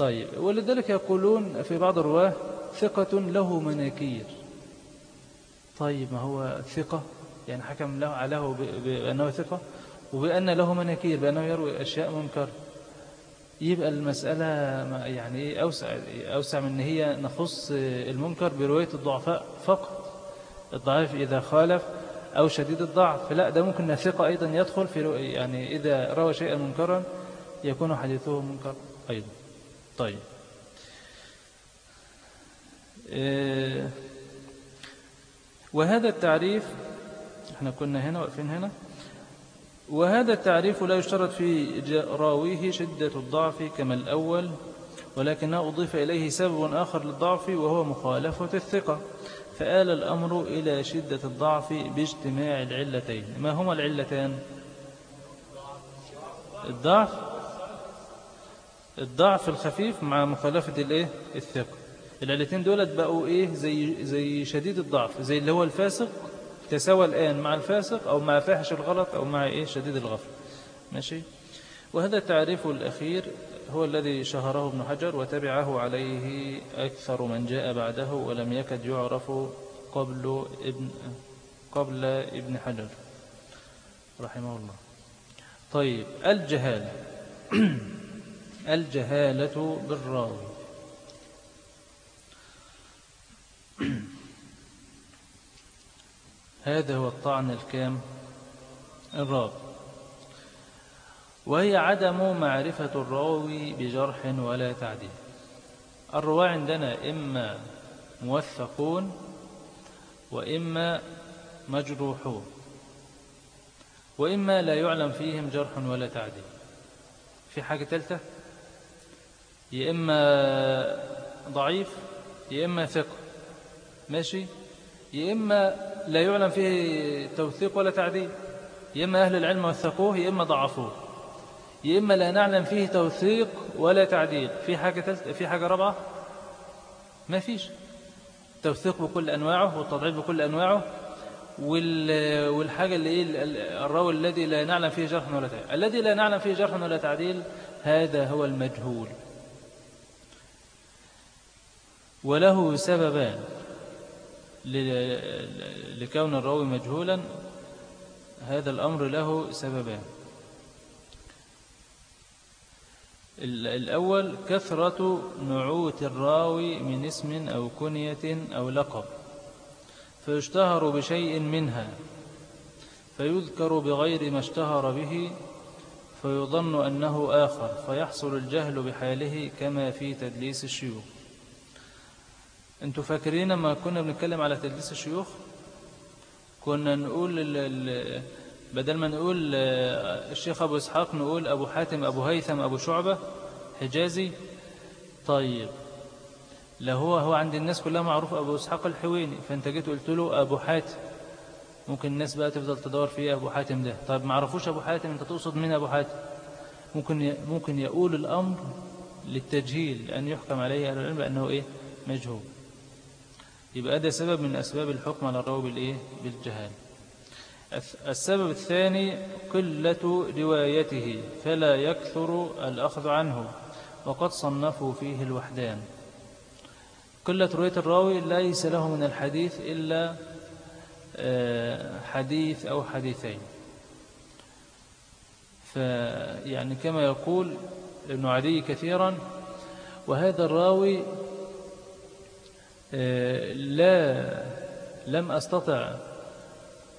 طيب ولذلك يقولون في بعض الرواة ثقة له مناكير. طيب ما هو ثقة؟ يعني حكم له عليه بأنه ثقة وبأن له مناكير بأنه يروي أشياء منكر. يبقى المسألة يعني إيه أوسع, أوسع من أن هي نخص المنكر برواية الضعفاء فقط. الضعيف إذا خالف أو شديد الضعف لا ده ممكن ثقة أيضا يدخل في يعني إذا روى شيئا منكرا يكون حديثه منكر أيضا. طيب. إيه، وهذا التعريف إحنا كنا هنا واقفين هنا. وهذا التعريف لا يشترط في راويه شدة الضعف كما الأول ولكنه أضيف إليه سبب آخر للضعف وهو مخالفة الثقة. فآل الأمر إلى شدة الضعف باجتماع العلتين. ما هما العلتان؟ الضعف. الضعف الخفيف مع مخالفة الإيه؟ الثقة. العلتين دولت بقوا إيه؟ زي زي شديد الضعف زي اللي هو الفاسق تساوى الآن مع الفاسق أو مع فاحش الغلط أو مع إيه؟ شديد الغفل ماشي؟ وهذا التعريف الأخير هو الذي شهره ابن حجر وتبعه عليه أكثر من جاء بعده ولم يكد يعرف قبل ابن قبل ابن حجر. رحمه الله. طيب الجهالة <clears throat> الجهالة بالراوي. هذا هو الطعن الكام؟ الرابع. وهي عدم معرفة الراوي بجرح ولا تعديل. الرواة عندنا إما موثقون وإما مجروحون وإما لا يعلم فيهم جرح ولا تعديل. في حاجة ثالثة يا إما ضعيف يا إما ثقة. ماشي؟ يا إما لا يعلم فيه توثيق ولا تعديل. يا إما أهل العلم وثقوه يا إما ضعفوه. يا إما لا نعلم فيه توثيق ولا تعديل. في حاجة في حاجة رابعة؟ ما فيش. توثيق بكل أنواعه والتضعيف بكل أنواعه والحاجة اللي إيه الراوي الذي لا نعلم فيه جرح ولا تعديل. الذي لا نعلم فيه جرح ولا تعديل هذا هو المجهول. وله سببان لكون الراوي مجهولا هذا الأمر له سببان. الأول كثرة نعوت الراوي من اسم أو كنية أو لقب فيشتهر بشيء منها فيذكر بغير ما اشتهر به فيظن أنه آخر فيحصل الجهل بحاله كما في تدليس الشيوخ. أنتوا فاكرين ما كنا بنتكلم على تدليس الشيوخ؟ كنا نقول بدل ما نقول آه، الشيخ أبو إسحاق نقول أبو حاتم أبو هيثم أبو شعبة حجازي. طيب لا هو هو عند الناس كلها معروف أبو إسحاق الحويني. فأنت جيت قلت له أبو حاتم. ممكن الناس بقى تفضل تدور فيه أبو حاتم ده؟ طيب ما عرفوش أبو حاتم أنت تقصد مين أبو حاتم؟ ممكن ممكن يقول الأمر للتجهيل أن يحكم عليه العلم بأنه إيه؟ مجهول. يبقى ده سبب من أسباب الحكم على الراوي بالإيه بالجهال السبب الثاني قلة روايته فلا يكثر الأخذ عنه وقد صنفوا فيه الوحدان. قلة رواية الراوي ليس له من الحديث إلا آه، حديث أو حديثين. فيعني كما يقول ابن عدي كثيرا وهذا الراوي لا لم أستطع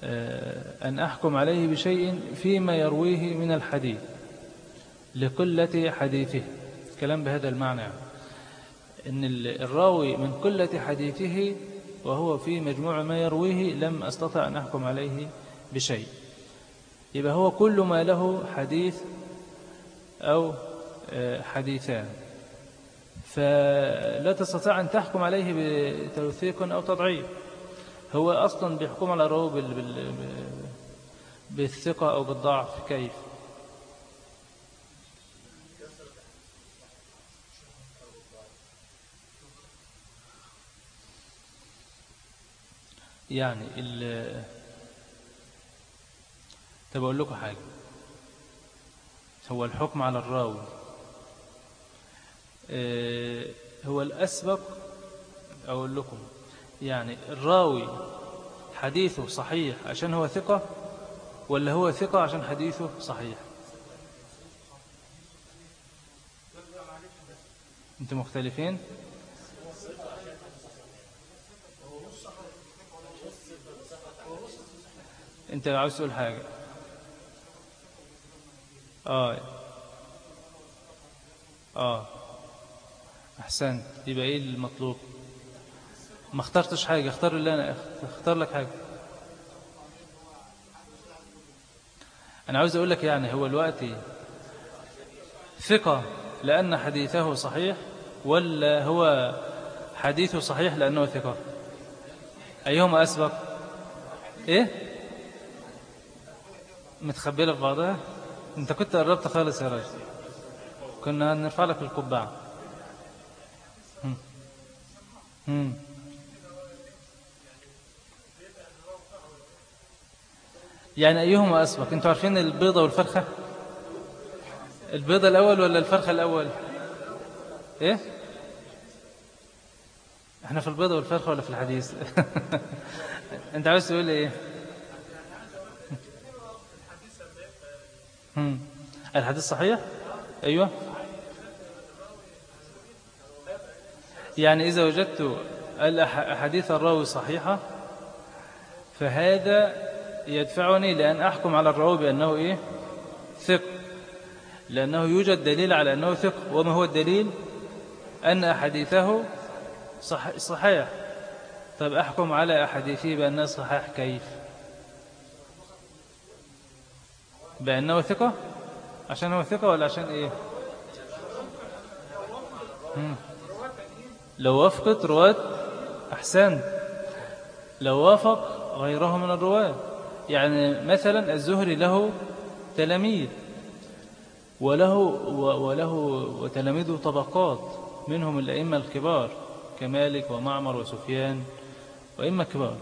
آه، أن أحكم عليه بشيء فيما يرويه من الحديث لقلة حديثه. كلام بهذا المعنى إن الراوي من قلة حديثه وهو في مجموع ما يرويه لم أستطع أن أحكم عليه بشيء. يبقى هو كل ما له حديث أو آه، حديثان. فلا تستطيع أن تحكم عليه بتوثيق أو تضعيف. هو أصلا بيحكم على الراوي بالثقة أو بالضعف كيف؟ يعني ال طب أقول لكم حاجة. هو الحكم على الراوي. هو الأسبق أقول لكم يعني الراوي حديثه صحيح عشان هو ثقة ولا هو ثقة عشان حديثه صحيح؟ أنتم مختلفين؟ أنت عاوز تقول حاجة؟ آه. آه. احسنت يبقى إيه المطلوب؟ ما اخترتش حاجة. اختار اللي أنا اختار لك حاجة. أنا عاوز أقول لك يعني هو الوقت ثقة لأن حديثه صحيح ولا هو حديثه صحيح لأنه ثقة؟ أيهما أسبق؟ إيه؟ متخبلة في بعضها؟ أنت كنت قربت خالص يا راجل. كنا نرفع لك القبعة. يعني أيهما أسبق؟ أنتوا عارفين البيضة والفرخة؟ البيضة الأول ولا الفرخة الأول؟ إيه؟ إحنا في البيضة والفرخة ولا في الحديث؟ <laughs> أنت عاوز تقول إيه؟ الحديث صحيح؟ أيوه. يعني إذا وجدت الأحاديث الراوي صحيحة فهذا يدفعني لأن أحكم على الراوي بأنه إيه؟ ثق. لأنه يوجد دليل على أنه ثق. وما هو الدليل؟ أن أحاديثه صح صحيح. طب أحكم على أحاديثه بأنه صحيح كيف؟ بأنه ثقة؟ عشان هو ثقة ولا عشان إيه. لو وافقت رواة أحسن لو وافق غيره من الرواة. يعني مثلا الزهري له تلاميذ وله وله وتلاميذه طبقات منهم الأئمة الكبار كمالك ومعمر وسفيان وإمة كبار.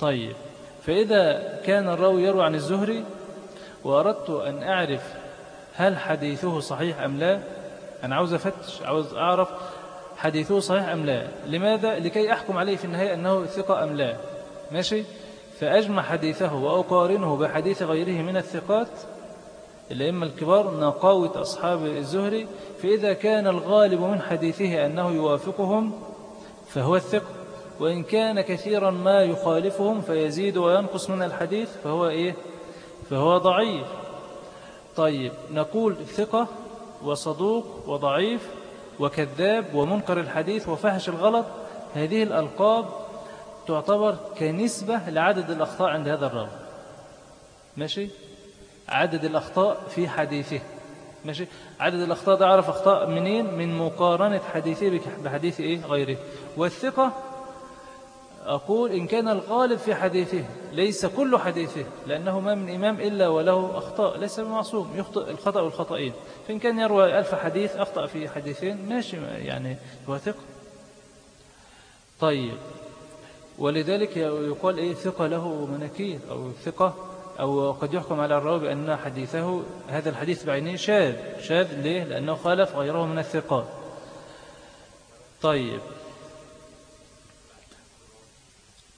طيب فإذا كان الراوي يروي عن الزهري وأردت أن أعرف هل حديثه صحيح أم لا أنا عاوز أفتش عاوز أعرف حديثه صحيح أم لا لماذا؟ لكي أحكم عليه في النهاية أنه ثقة أم لا ماشي؟ فأجمع حديثه وأقارنه بحديث غيره من الثقات الأئمة الكبار نقاوة أصحاب الزهري فإذا كان الغالب من حديثه أنه يوافقهم فهو الثقة وإن كان كثيرا ما يخالفهم فيزيد وينقص من الحديث فهو إيه فهو ضعيف طيب نقول ثقة وصدوق وضعيف وكذاب ومنكر الحديث وفهش الغلط هذه الألقاب تعتبر كنسبة لعدد الأخطاء عند هذا الراوي. ماشي؟ عدد الأخطاء في حديثه. ماشي؟ عدد الأخطاء ده عرف أخطاء منين؟ من مقارنة حديثه بحديث إيه؟ غيره. والثقة أقول إن كان الغالب في حديثه ليس كل حديثه لأنه ما من إمام إلا وله أخطاء ليس بمعصوم يخطئ الخطأ والخطأين فإن كان يروى ألف حديث أخطأ في حديثين ماشي يعني هو ثقة. طيب ولذلك يقال إيه ثقة له مناكير أو ثقة أو قد يحكم على الراوي بأن حديثه هذا الحديث بعينه شاذ شاذ ليه؟ لأنه خالف غيره من الثقات طيب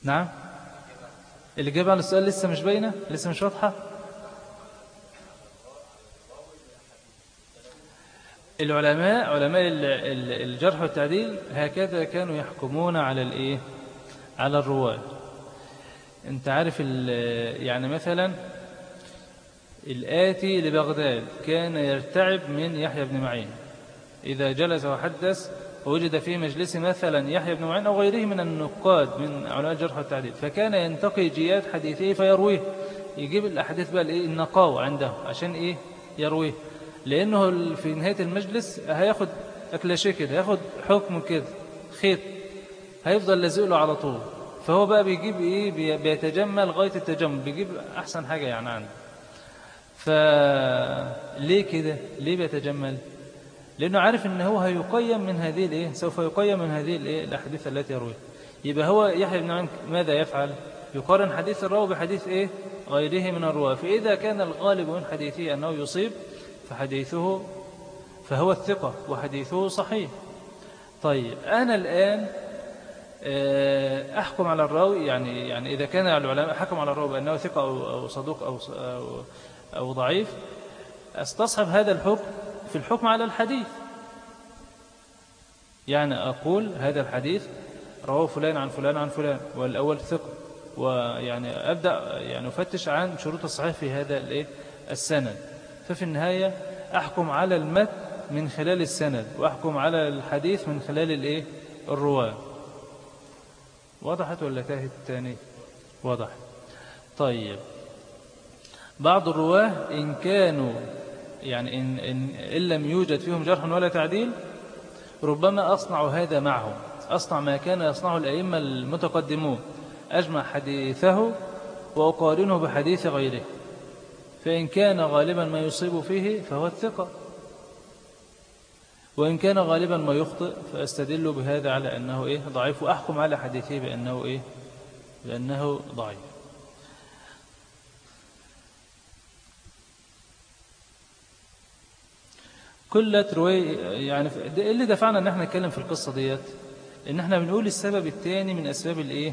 نعم. الإجابة على السؤال لسه مش باينة لسه مش واضحة. العلماء علماء الجرح والتعديل هكذا كانوا يحكمون على الإيه؟ على الرواة أنت عارف يعني مثلا الآتي لبغداد كان يرتعب من يحيى بن معين. إذا جلس وحدث ووجد في مجلس مثلا يحيى بن معين أو غيره من النقاد من علماء الجرح والتعديل فكان ينتقي جياد حديثه فيرويه. يجيب الأحاديث بقى الإيه النقاوة عنده عشان إيه؟ يرويه. لأنه في نهاية المجلس هياخد أكلاشيه كده هياخد حكم كده خيط هيفضل لازق له على طول. فهو بقى بيجيب إيه؟ بيتجمل غاية التجمل بيجيب أحسن حاجة يعني عنده فليه كده؟ ليه بيتجمل؟ لأنه عارف أنه هو هيقيم من هذه الإيه؟ سوف يقيم من هذه الإيه؟ الأحاديث التي يرويها. يبقى هو يحيى بن معين ماذا يفعل؟ يقارن حديث الراوي بحديث إيه؟ غيره من الرواة. فإذا كان الغالب من حديثه أنه يصيب فحديثه فهو الثقة وحديثه صحيح. طيب أنا الآن آه، أحكم على الراوي يعني يعني إذا كان العلماء حكم على الراوي بأنه ثقة أو صدوق أو أو, ضعيف أستصحب هذا الحكم في الحكم على الحديث. يعني أقول هذا الحديث رواه فلان عن فلان عن فلان والأول ثقة. ويعني أبدأ يعني أفتش عن شروط الصحيح في هذا السند. ففي النهاية أحكم على المتن من خلال السند وأحكم على الحديث من خلال الإيه؟ الرواة. وضحت ولا تاهت الثاني وضح طيب. بعض الرواة إن كانوا يعني إن, إن, إن لم يوجد فيهم جرح ولا تعديل ربما أصنع هذا معهم. أصنع ما كان يصنعه الأئمة المتقدمون. أجمع حديثه وأقارنه بحديث غيره. فإن كان غالبا ما يصيب فيه فهو الثقة. وإن كان غالبا ما يخطئ فأستدل بهذا على أنه إيه ضعيف. وأحكم على حديثه بأنه إيه بأنه ضعيف. كل رواية يعني اللي دفعنا إن إحنا نتكلم في القصة ديت إن إحنا بنقول السبب الثاني من أسباب الإيه؟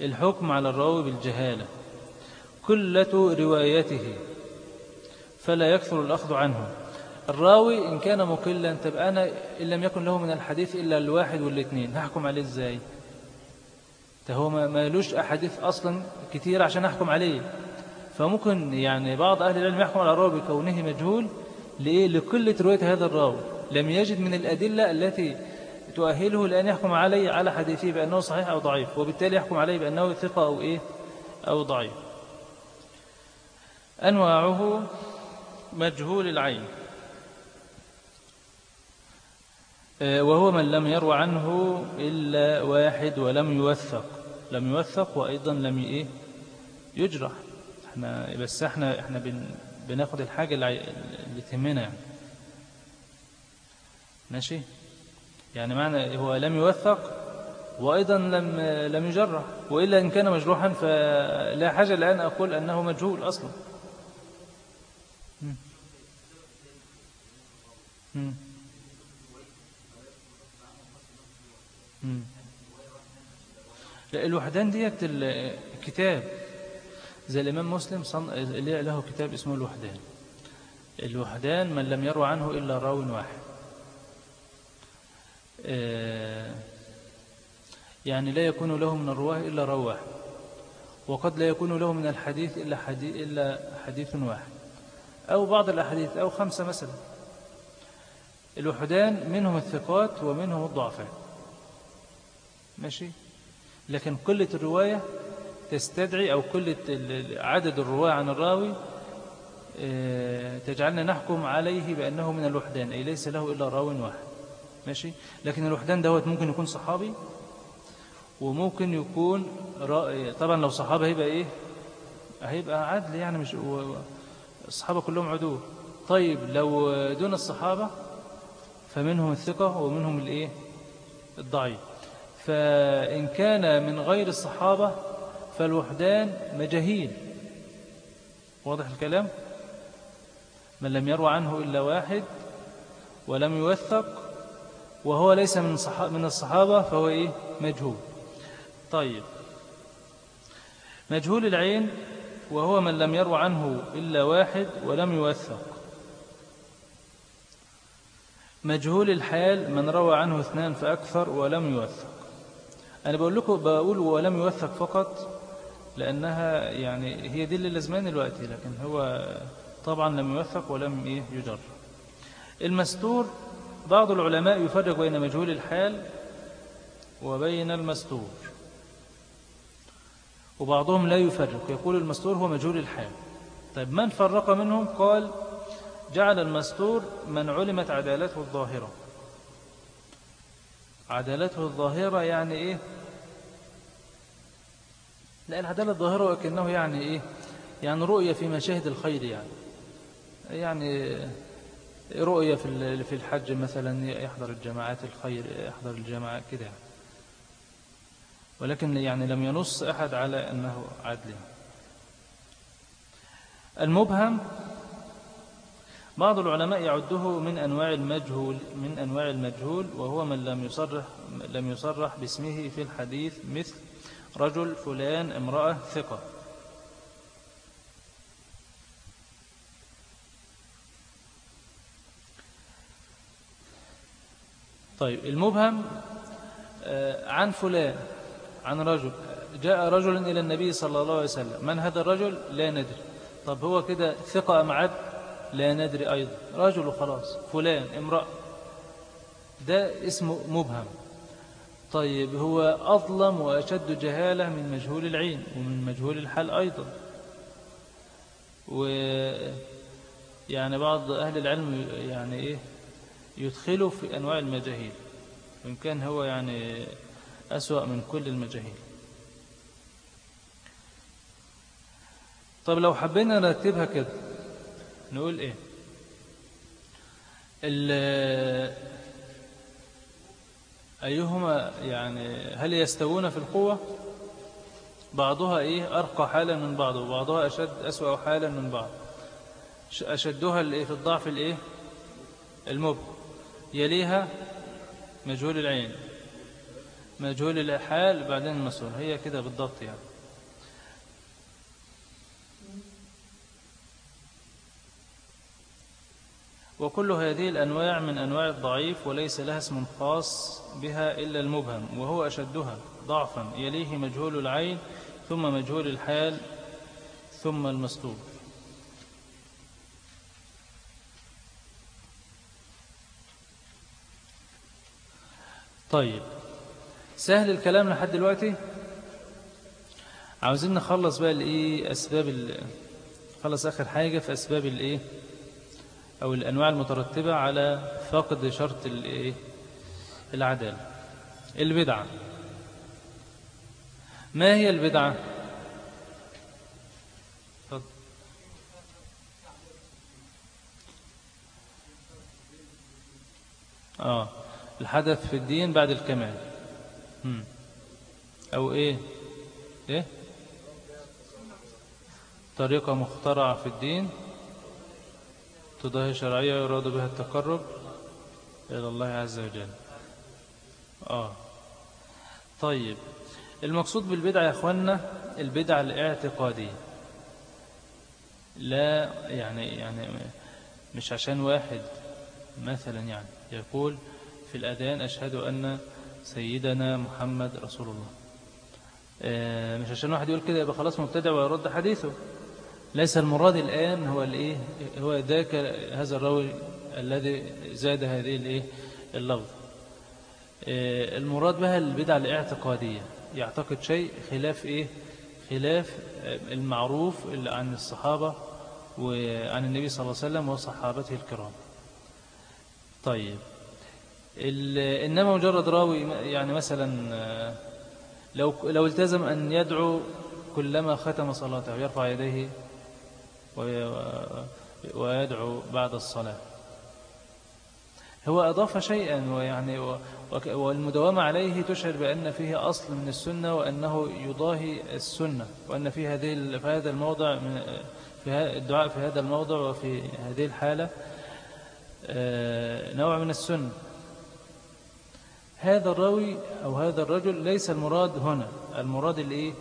الحكم على الراوي بالجهالة كلة روايته فلا يكثر الأخذ عنه. الراوي إن كان مقلا طب أنا إن لم يكن له من الحديث إلا الواحد والاثنين هحكم عليه إزاي؟ هو ما يلوش أحاديث أصلا كتير عشان أحكم عليه. فممكن يعني بعض أهل العلم يحكم على الراوي بكونه مجهول لإيه؟ لقلة رواية هذا الراوي. لم يجد من الأدلة التي تؤهله لأن يحكم عليه على حديثه بأنه صحيح أو ضعيف وبالتالي يحكم عليه بأنه ثقة أو إيه؟ أو ضعيف. أنواعه مجهول العين. آه، وهو من لم يروى عنه إلا واحد ولم يوثق. لم يوثق وأيضا لم إيه؟ يجرح. إحنا بس إحنا إحنا بن بناخد الحاجة اللي تهمنا يعني. ماشي؟ يعني معنى هو لم يوثق وأيضا لم لم يجرح وإلا إن كان مجروحا فلا حاجة الآن أقول أنه مجهول أصلا. الوحدان ديت الكتاب زي الإمام مسلم صن... له كتاب اسمه الوحدان. الوحدان من لم يروى عنه إلا راو واحد. آه، يعني لا يكون له من الرواة إلا راو واحد. وقد لا يكون له من الحديث إلا حديث, إلا حديث واحد. أو بعض الأحاديث أو خمسة مثلا. الوحدان منهم الثقات ومنهم الضعفاء. ماشي؟ لكن قلة الرواية تستدعي أو كل عدد الرواة عن الراوي آه، تجعلنا نحكم عليه بأنه من الوحدان أي ليس له إلا راو واحد. ماشي؟ لكن الوحدان دوت ممكن يكون صحابي وممكن يكون طبعا لو صحابة هيبقى إيه؟ هيبقى عدل يعني مش الصحابة كلهم عدول طيب لو دون الصحابة فمنهم الثقة ومنهم الإيه؟ الضعيف. فإن كان من غير الصحابة فالوحدان مجاهيل. واضح الكلام؟ من لم يروى عنه إلا واحد ولم يوثق وهو ليس من من الصحابة فهو إيه؟ مجهول. طيب. مجهول العين وهو من لم يروى عنه إلا واحد ولم يوثق. مجهول الحال من روى عنه اثنان فأكثر ولم يوثق. أنا بقول لكم بقول ولم يوثق فقط لأنها يعني هي دي اللي لازمان دلوقتي لكن هو طبعا لم يوثق ولم إيه يجر. المستور بعض العلماء يفرق بين مجهول الحال وبين المستور. وبعضهم لا يفرق يقول المستور هو مجهول الحال. طيب من فرق منهم؟ قال جعل المستور من علمت عدالته الظاهرة. عدالته الظاهرة يعني إيه؟ لا العدالة الظاهرة وكأنه يعني إيه؟ يعني رؤية في مشاهد الخير يعني. يعني رؤية في في الحج مثلا يحضر الجماعات الخير يحضر الجماعات كده يعني. ولكن يعني لم ينص أحد على أنه عدل. المبهم بعض العلماء يعده من أنواع المجهول من أنواع المجهول وهو من لم يصرح لم يصرح باسمه في الحديث مثل رجل فلان امرأة ثقة. طيب المبهم آه، عن فلان عن رجل. جاء رجل إلى النبي صلى الله عليه وسلم. من هذا الرجل؟ لا ندري. طب هو كده ثقة أم عبد لا ندري أيضا. رجل خلاص فلان امرأة. ده اسمه مبهم. طيب هو أظلم وأشد جهالة من مجهول العين ومن مجهول الحال أيضا. و يعني بعض أهل العلم يعني إيه يدخله في أنواع المجاهيل وإن كان هو يعني أسوأ من كل المجاهيل. طب لو حبينا نرتبها كده نقول إيه؟ أيهما يعني هل يستوون في القوة؟ بعضها إيه أرقى حالا من بعض وبعضها أشد أسوأ حالا من بعض. أشدها في الضعف الإيه؟ المب. يليها مجهول العين مجهول الحال بعدين المسؤول. هي كده بالضبط يعني. وكل هذه الأنواع من أنواع الضعيف وليس لها اسم خاص بها إلا المبهم وهو أشدها ضعفا يليه مجهول العين ثم مجهول الحال ثم المسطور طيب سهل الكلام لحد دلوقتي؟ عاوزين نخلص بقى الإيه أسباب خلص آخر حاجة في أسباب الإيه؟ أو الأنواع المترتبة على فقد شرط العدالة. البدعة. ما هي البدعة. آه. الحدث في الدين بعد الكمال. أو إيه؟ إيه؟ طريقة مخترعة في الدين. تضاهي شرعية يراد بها التقرب إلى الله عز وجل. آه. طيب. المقصود بالبدعة يا أخوانا البدعة الاعتقادية. لا يعني يعني مش عشان واحد مثلا يعني يقول في الأذان أشهد أن سيدنا محمد رسول الله. آه، مش عشان واحد يقول كده يبقى خلاص مبتدع ويرد حديثه. ليس المراد الآن هو الإيه؟ هو ذاك هذا الراوي الذي زاد هذه الإيه؟ اللفظ. آه، المراد بها البدع الاعتقادية. يعتقد شيء خلاف إيه؟ خلاف المعروف عن الصحابة وعن النبي صلى الله عليه وسلم وصحابته الكرام. طيب. إنما مجرد راوي يعني مثلا آه، لو لو التزم أن يدعو كلما ختم صلاته يرفع يديه ويدعو بعد الصلاة. هو أضاف شيئا ويعني والمداومة عليه تشعر بأن فيه أصل من السنة وأنه يضاهي السنة وأن في هذه في هذا الموضع في الدعاء في هذا الموضع وفي هذه الحالة آه، نوع من السنة هذا الراوي أو هذا الرجل ليس المراد هنا المراد الإيه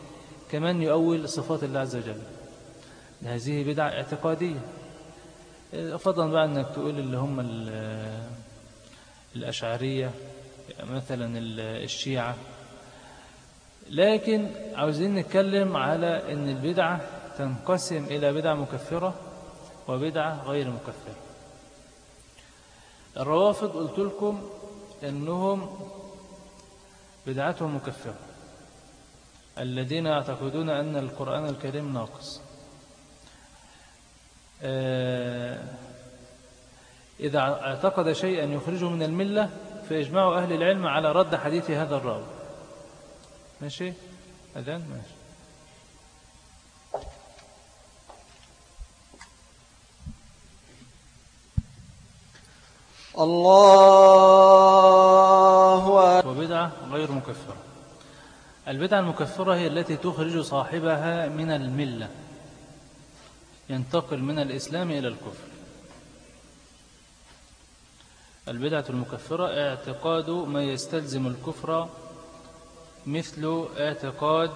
كمان يؤول صفات الله عز وجل. هذه بدعة اعتقادية. فضلا بقى أنك تقول اللي هم الأشعرية مثلا الشيعة. لكن عاوزين نتكلم على أن البدعة تنقسم إلى بدعة مكفرة وبدعة غير مكفرة. الروافض قلت لكم أنهم بدعتهم مكفرة. الذين يعتقدون أن القرآن الكريم ناقص. إذا اعتقد شيئا يخرجه من الملة فيجمع أهل العلم على رد حديث هذا الراوي. ماشي؟ أذان؟ ماشي. الله وبدعة غير مكفرة. البدعة المكفرة هي التي تخرج صاحبها من الملة. ينتقل من الإسلام إلى الكفر البدعة المكفرة اعتقاد ما يستلزم الكفر مثل اعتقاد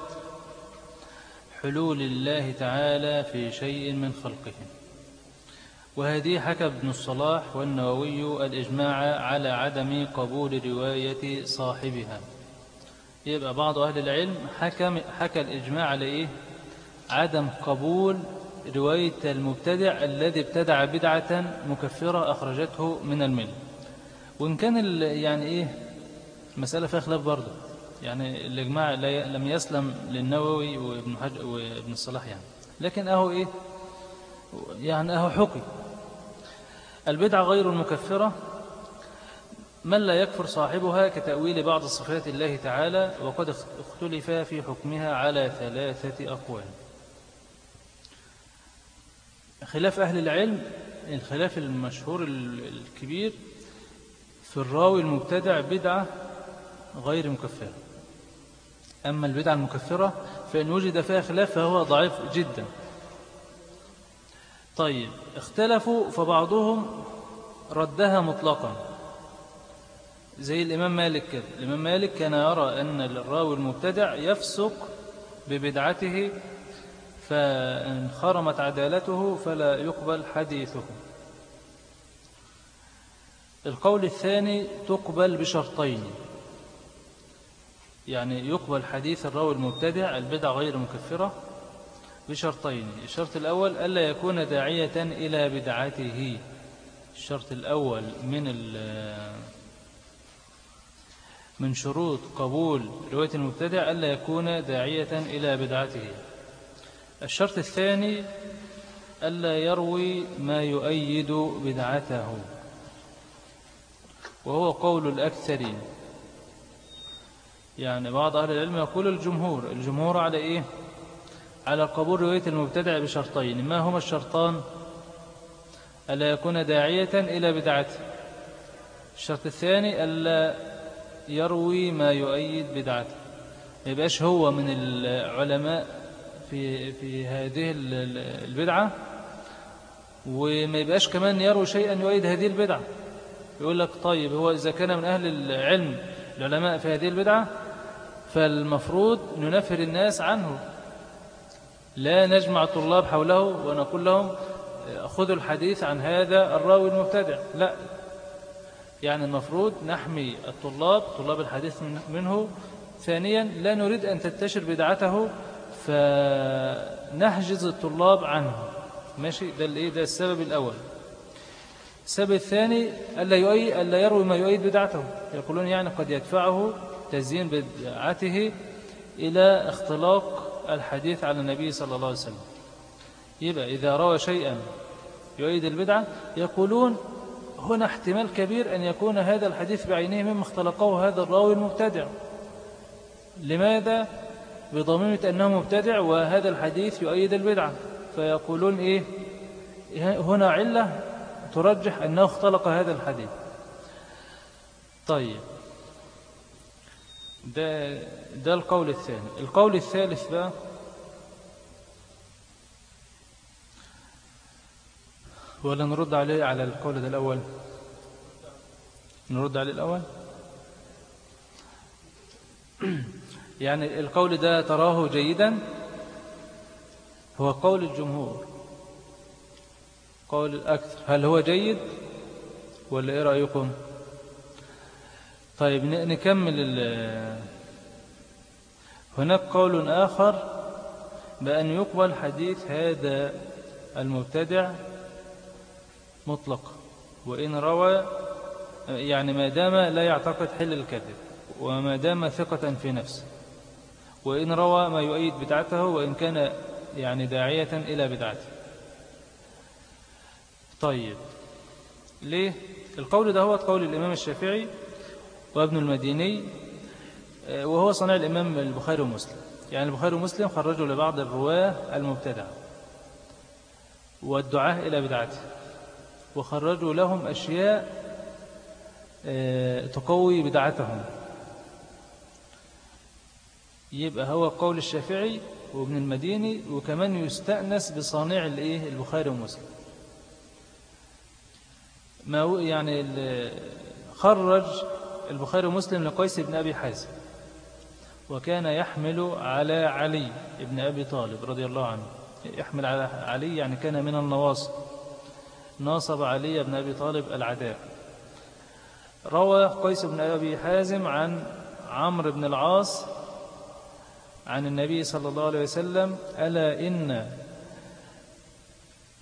حلول الله تعالى في شيء من خلقه وهذه حكى ابن الصلاح والنووي الإجماع على عدم قبول رواية صاحبها يبقى بعض أهل العلم حكى, حكى الإجماع على إيه؟ عدم قبول رواية المبتدع الذي ابتدع بدعة مكفرة أخرجته من المل وإن كان يعني إيه المسألة فيها خلاف برضه. يعني الإجماع لم يسلم للنووي وابن, حج وابن الصلاح يعني. لكن أهو إيه يعني أهو حكي البدعة غير المكفرة. من لا يكفر صاحبها كتأويل بعض صفات الله تعالى وقد اختلف في حكمها على ثلاثة أقوال. خلاف أهل العلم الخلاف المشهور الكبير في الراوي المبتدع بدعة غير مكفرة. أما البدعة المكفرة فإن وجد فيها خلاف فهو ضعيف جدا. طيب اختلفوا فبعضهم ردها مطلقا. زي الإمام مالك كده. الإمام مالك كان يرى أن الراوي المبتدع يفسق ببدعته فإن خرمت عدالته فلا يقبل حديثه القول الثاني تقبل بشرطين. يعني يقبل حديث الراوي المبتدع البدع غير مكفرة بشرطين. الشرط الأول ألا يكون داعية إلى بدعته. الشرط الأول من من شروط قبول رواية المبتدع ألا يكون داعية إلى بدعته. الشرط الثاني ألا يروي ما يؤيد بدعته وهو قول الأكثرين. يعني بعض أهل العلم يقول الجمهور الجمهور على إيه؟ على قبول رواية المبتدع بشرطين ما هما الشرطان ألا يكون داعية إلى بدعته. الشرط الثاني ألا يروي ما يؤيد بدعته. ما يبقاش هو من العلماء في في هذه البدعة وما يبقاش كمان يروي شيئا يؤيد هذه البدعة. يقول لك طيب هو إذا كان من أهل العلم العلماء في هذه البدعة فالمفروض ننفر الناس عنه. لا نجمع الطلاب حوله ونقول لهم خذوا الحديث عن هذا الراوي المبتدع. لا. يعني المفروض نحمي الطلاب طلاب الحديث منه. ثانيا لا نريد أن تنتشر بدعته فنحجز الطلاب عنه. ماشي؟ ده الايه؟ ده السبب الأول. السبب الثاني ألا, يؤي ألا يروي ما يؤيد بدعته. يقولون يعني قد يدفعه تزيين بدعته إلى اختلاق الحديث على النبي صلى الله عليه وسلم. يبقى إذا روى شيئا يؤيد البدعة يقولون هنا احتمال كبير أن يكون هذا الحديث بعينه مما اختلقه هذا الراوي المبتدع. لماذا؟ بضميمة أنه مبتدع وهذا الحديث يؤيد البدعة. فيقولون إيه؟ هنا علة ترجح أنه اختلق هذا الحديث. طيب. ده, ده القول الثاني. القول الثالث بقى. ولا نرد عليه على القول ده الأول؟ نرد عليه الأول؟ <clears throat> يعني القول ده تراه جيدا؟ هو قول الجمهور. قول الأكثر. هل هو جيد؟ ولا إيه رأيكم؟ طيب نكمل هناك قول آخر بأن يقبل حديث هذا المبتدع مطلق وإن روى يعني ما دام لا يعتقد حل الكذب وما دام ثقة في نفسه. وإن روى ما يؤيد بدعته وإن كان يعني داعية إلى بدعته. طيب. ليه؟ القول ده هو قول الإمام الشافعي وابن المديني وهو صنع الإمام البخاري ومسلم. يعني البخاري ومسلم خرجوا لبعض الرواة المبتدع والدعاة إلى بدعته وخرجوا لهم أشياء آه، تقوي بدعتهم. يبقى هو قول الشافعي وابن المديني وكمان يستأنس بصانع البخاري ومسلم. ما يعني خرج البخاري ومسلم لقيس بن أبي حازم وكان يحمل على علي بن أبي طالب رضي الله عنه. يحمل على علي يعني كان من النواصب. ناصب علي بن أبي طالب العداء. روى قيس بن أبي حازم عن عمرو بن العاص عن النبي صلى الله عليه وسلم ألا إن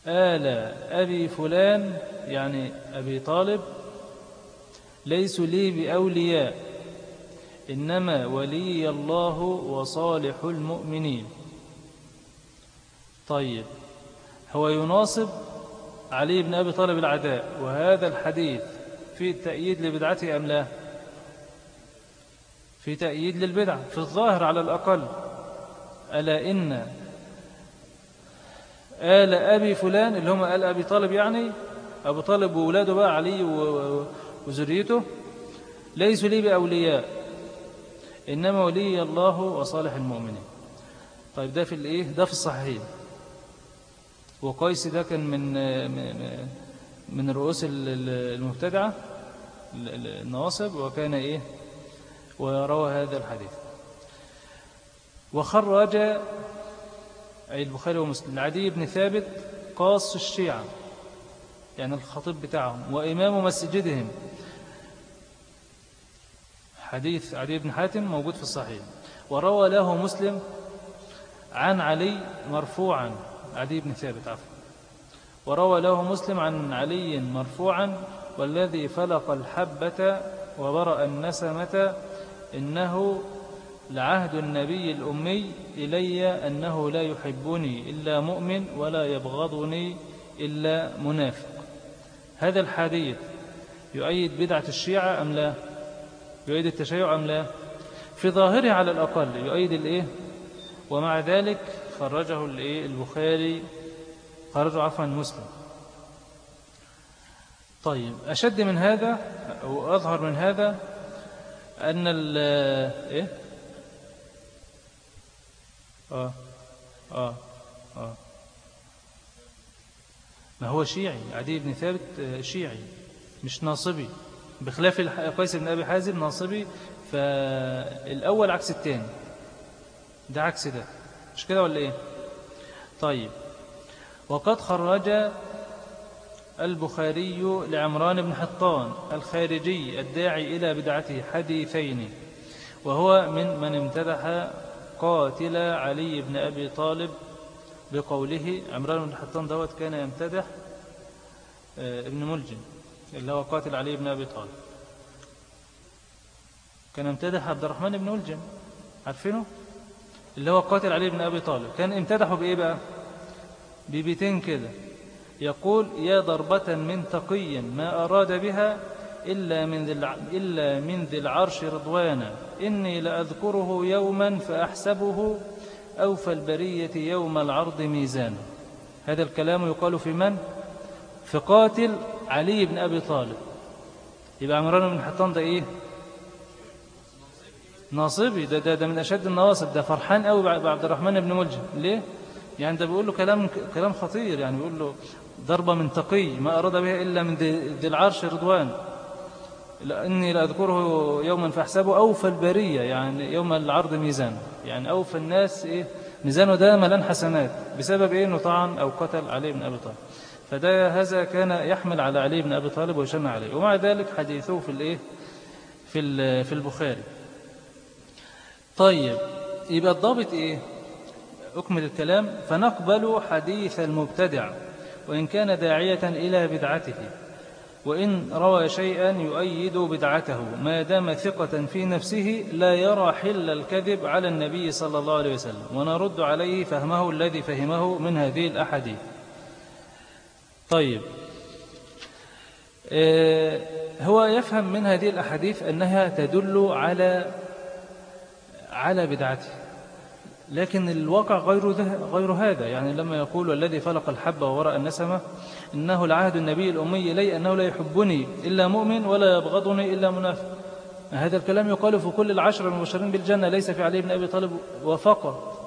آل أبي فلان يعني أبي طالب ليسوا لي بأولياء إنما ولي الله وصالح المؤمنين. طيب هو يناصب علي بن أبي طالب العداء وهذا الحديث في التأييد لبدعته أم لا؟ في تأييد للبدعة في الظاهر على الأقل. ألا إن آل أبي فلان اللي هم آل أبي طالب يعني أبو طالب وولاده بقى علي وزريته ليسوا لي بأولياء إنما ولي الله وصالح المؤمنين. طيب ده في الإيه؟ ده في الصحيحين. وقيس ده كان من من رؤوس المبتدعة النواصب وكان إيه؟ وروى هذا الحديث. وخرج أي البخاري ومسلم عدي بن ثابت قاص الشيعة يعني الخطيب بتاعهم وإمام مسجدهم. حديث عدي بن حاتم موجود في الصحيح. وروى له مسلم عن علي مرفوعا عدي بن ثابت عفوا. وروى له مسلم عن علي مرفوعا والذي فلق الحبة وبرأ النسمة إنه لعهد النبي الأمي إلي أنه لا يحبني إلا مؤمن ولا يبغضني إلا منافق. هذا الحديث يؤيد بدعة الشيعة أم لا؟ يؤيد التشيع أم لا؟ في ظاهره على الأقل يؤيد الإيه؟ ومع ذلك خرجه الإيه؟ البخاري خرجه عفوا مسلم. طيب أشد من هذا أو أظهر من هذا أن ال إيه؟ آه آه آه. ما هو شيعي عدي بن ثابت آه، شيعي مش ناصبي. بخلاف قيس بن أبي حازم ناصبي فالأول عكس الثاني ده عكس ده. مش كده ولا إيه؟ طيب. وقد خرج البخاري لعمران بن حطان الخارجي الداعي إلى بدعته حديثين وهو من من امتدح قاتل علي بن أبي طالب بقوله عمران بن حطان دوت كان يمتدح آه، ابن ملجم اللي هو قاتل علي بن أبي طالب. كان يمتدح عبد الرحمن بن ملجم عارفينه؟ اللي هو قاتل علي بن أبي طالب. كان امتدحه بإيه بقى؟ ببيتين كده. يقول يا ضربة من تقي ما أراد بها إلا من ذي إلا من ذي العرش رضوانا. إني لأذكره يوما فأحسبه أوفى البرية يوم العرض ميزانا هذا الكلام يقال في من؟ في قاتل علي بن أبي طالب. يبقى عمران بن حطان ده إيه؟ ناصبي. ده, ده, ده من أشد النواصب. ده فرحان قوي بعبد الرحمن بن ملجم. ليه؟ يعني ده بيقول له كلام كلام خطير. يعني بيقول له ضربة من تقي ما أراد بها إلا من ذي العرش رضوان. إني لأذكره يوما فأحسبه. أوفى البرية يعني يوم العرض ميزان. يعني أوفى الناس إيه ميزانه ده ملان حسنات. بسبب إيه؟ أنه طعن أو قتل علي بن أبي طالب. فده هذا كان يحمل على علي بن أبي طالب ويشن عليه. ومع ذلك حديثه في الإيه؟ في في البخاري. طيب يبقى الضابط إيه؟ أكمل الكلام. فنقبل حديث المبتدع. وإن كان داعية إلى بدعته وإن روى شيئا يؤيد بدعته. ما دام ثقة في نفسه لا يرى حل الكذب على النبي صلى الله عليه وسلم ونرد عليه فهمه الذي فهمه من هذه الأحاديث. طيب. آه، هو يفهم من هذه الأحاديث أنها تدل على على بدعته. لكن الواقع غير غير هذا. يعني لما يقول والذي فلق الحب ووراء النسمة إنه العهد النبي الأمي إلي أنه لا يحبني إلا مؤمن ولا يبغضني إلا منافق هذا الكلام يقال في كل العشر المبشرين بالجنة ليس في علي بن أبي طالب وفقط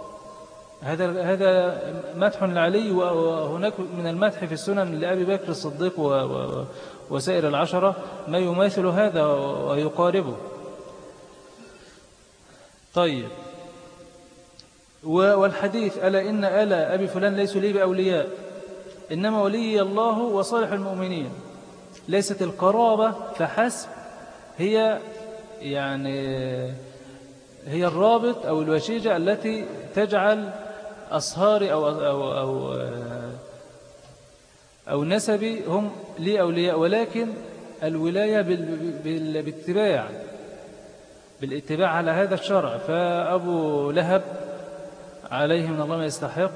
هذا هذا مدح لعلي وهناك من المدح في السنن لأبي بكر الصديق وسائر العشرة ما يماثل هذا ويقاربه. طيب. والحديث ألا إن ألا أبي فلان ليسوا لي بأولياء إنما ولي الله وصالح المؤمنين. ليست القرابة فحسب هي يعني هي الرابط أو الوشيجة التي تجعل أصهاري أو, أو, أو, أو نسبي هم لي أولياء. ولكن الولاية بالاتباع بالاتباع على هذا الشرع. فأبو لهب عليه من الله ما يستحق.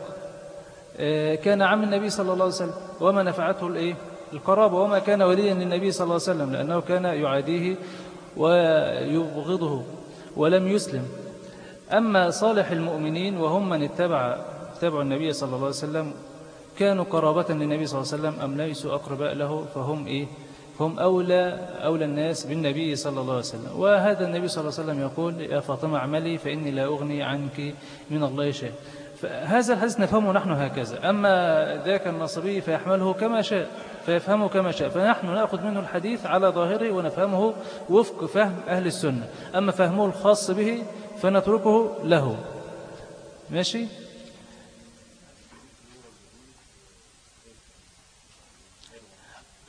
آه، كان عم النبي صلى الله عليه وسلم وما نفعته الإيه؟ القرابة وما كان وليا للنبي صلى الله عليه وسلم لأنه كان يعاديه ويبغضه ولم يسلم. أما صالح المؤمنين وهم من اتبع اتبعوا النبي صلى الله عليه وسلم كانوا قرابة للنبي صلى الله عليه وسلم أم ليسوا أقرباء له؟ فهم إيه؟ هم أولى, أولى الناس بالنبي صلى الله عليه وسلم. وهذا النبي صلى الله عليه وسلم يقول يا فاطمة اعملي فإني لا أغني عنك من الله شيء فهذا الحديث نفهمه نحن هكذا. أما ذاك النصبي فيحمله كما شاء فيفهمه كما شاء. فنحن نأخذ منه الحديث على ظاهره ونفهمه وفق فهم أهل السنة. أما فهمه الخاص به فنتركه له. ماشي؟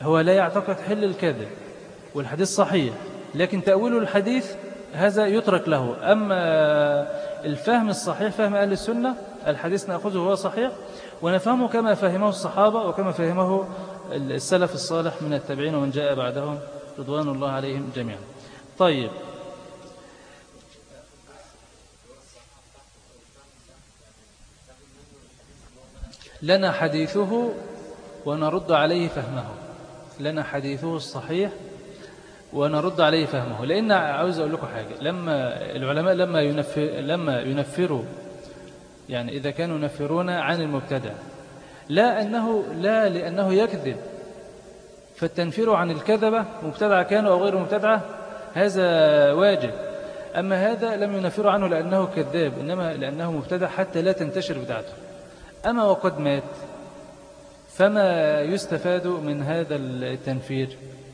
هو لا يعتقد حل الكذب والحديث صحيح لكن تأويل الحديث هذا يترك له. أما الفهم الصحيح فهم أهل السنة الحديث نأخذه هو صحيح ونفهمه كما فهمه الصحابة وكما فهمه السلف الصالح من التابعين ومن جاء بعدهم رضوان الله عليهم جميعا. طيب. لنا حديثه ونرد عليه فهمه. لنا حديثه الصحيح ونرد عليه فهمه. لأن عاوز أقول لكم حاجة لما العلماء لما ينفر لما ينفروا يعني إذا كانوا ينفرون عن المبتدع لا أنه لا لأنه يكذب فالتنفير عن الكذبة مبتدع كانوا أو غير مبتدعة هذا واجب. أما هذا لم ينفر عنه لأنه كذاب إنما لأنه مبتدع حتى لا تنتشر بدعته. أما وقد مات فما يستفاد من هذا التنفير؟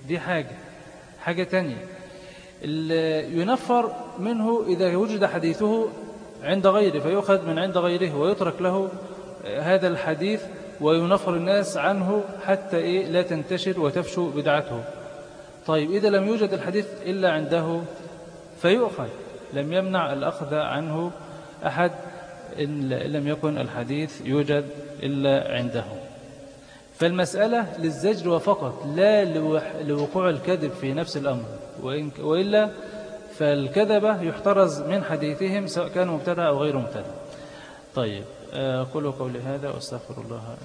دي حاجة. حاجة تانية. ينفر منه إذا وجد حديثه عند غيره فيؤخذ من عند غيره ويترك له هذا الحديث وينفر الناس عنه حتى إيه لا تنتشر وتفشو بدعته. طيب إذا لم يوجد الحديث إلا عنده فيؤخذ. لم يمنع الأخذ عنه أحد إن لم يكن الحديث يوجد إلا عنده. فالمسألة للزجر وفقط لا لوقوع الكذب في نفس الأمر. وإلا فالكذبة يحترز من حديثهم سواء كان مبتدع أو غير مبتدع طيب أقول قولي هذا وأستغفر الله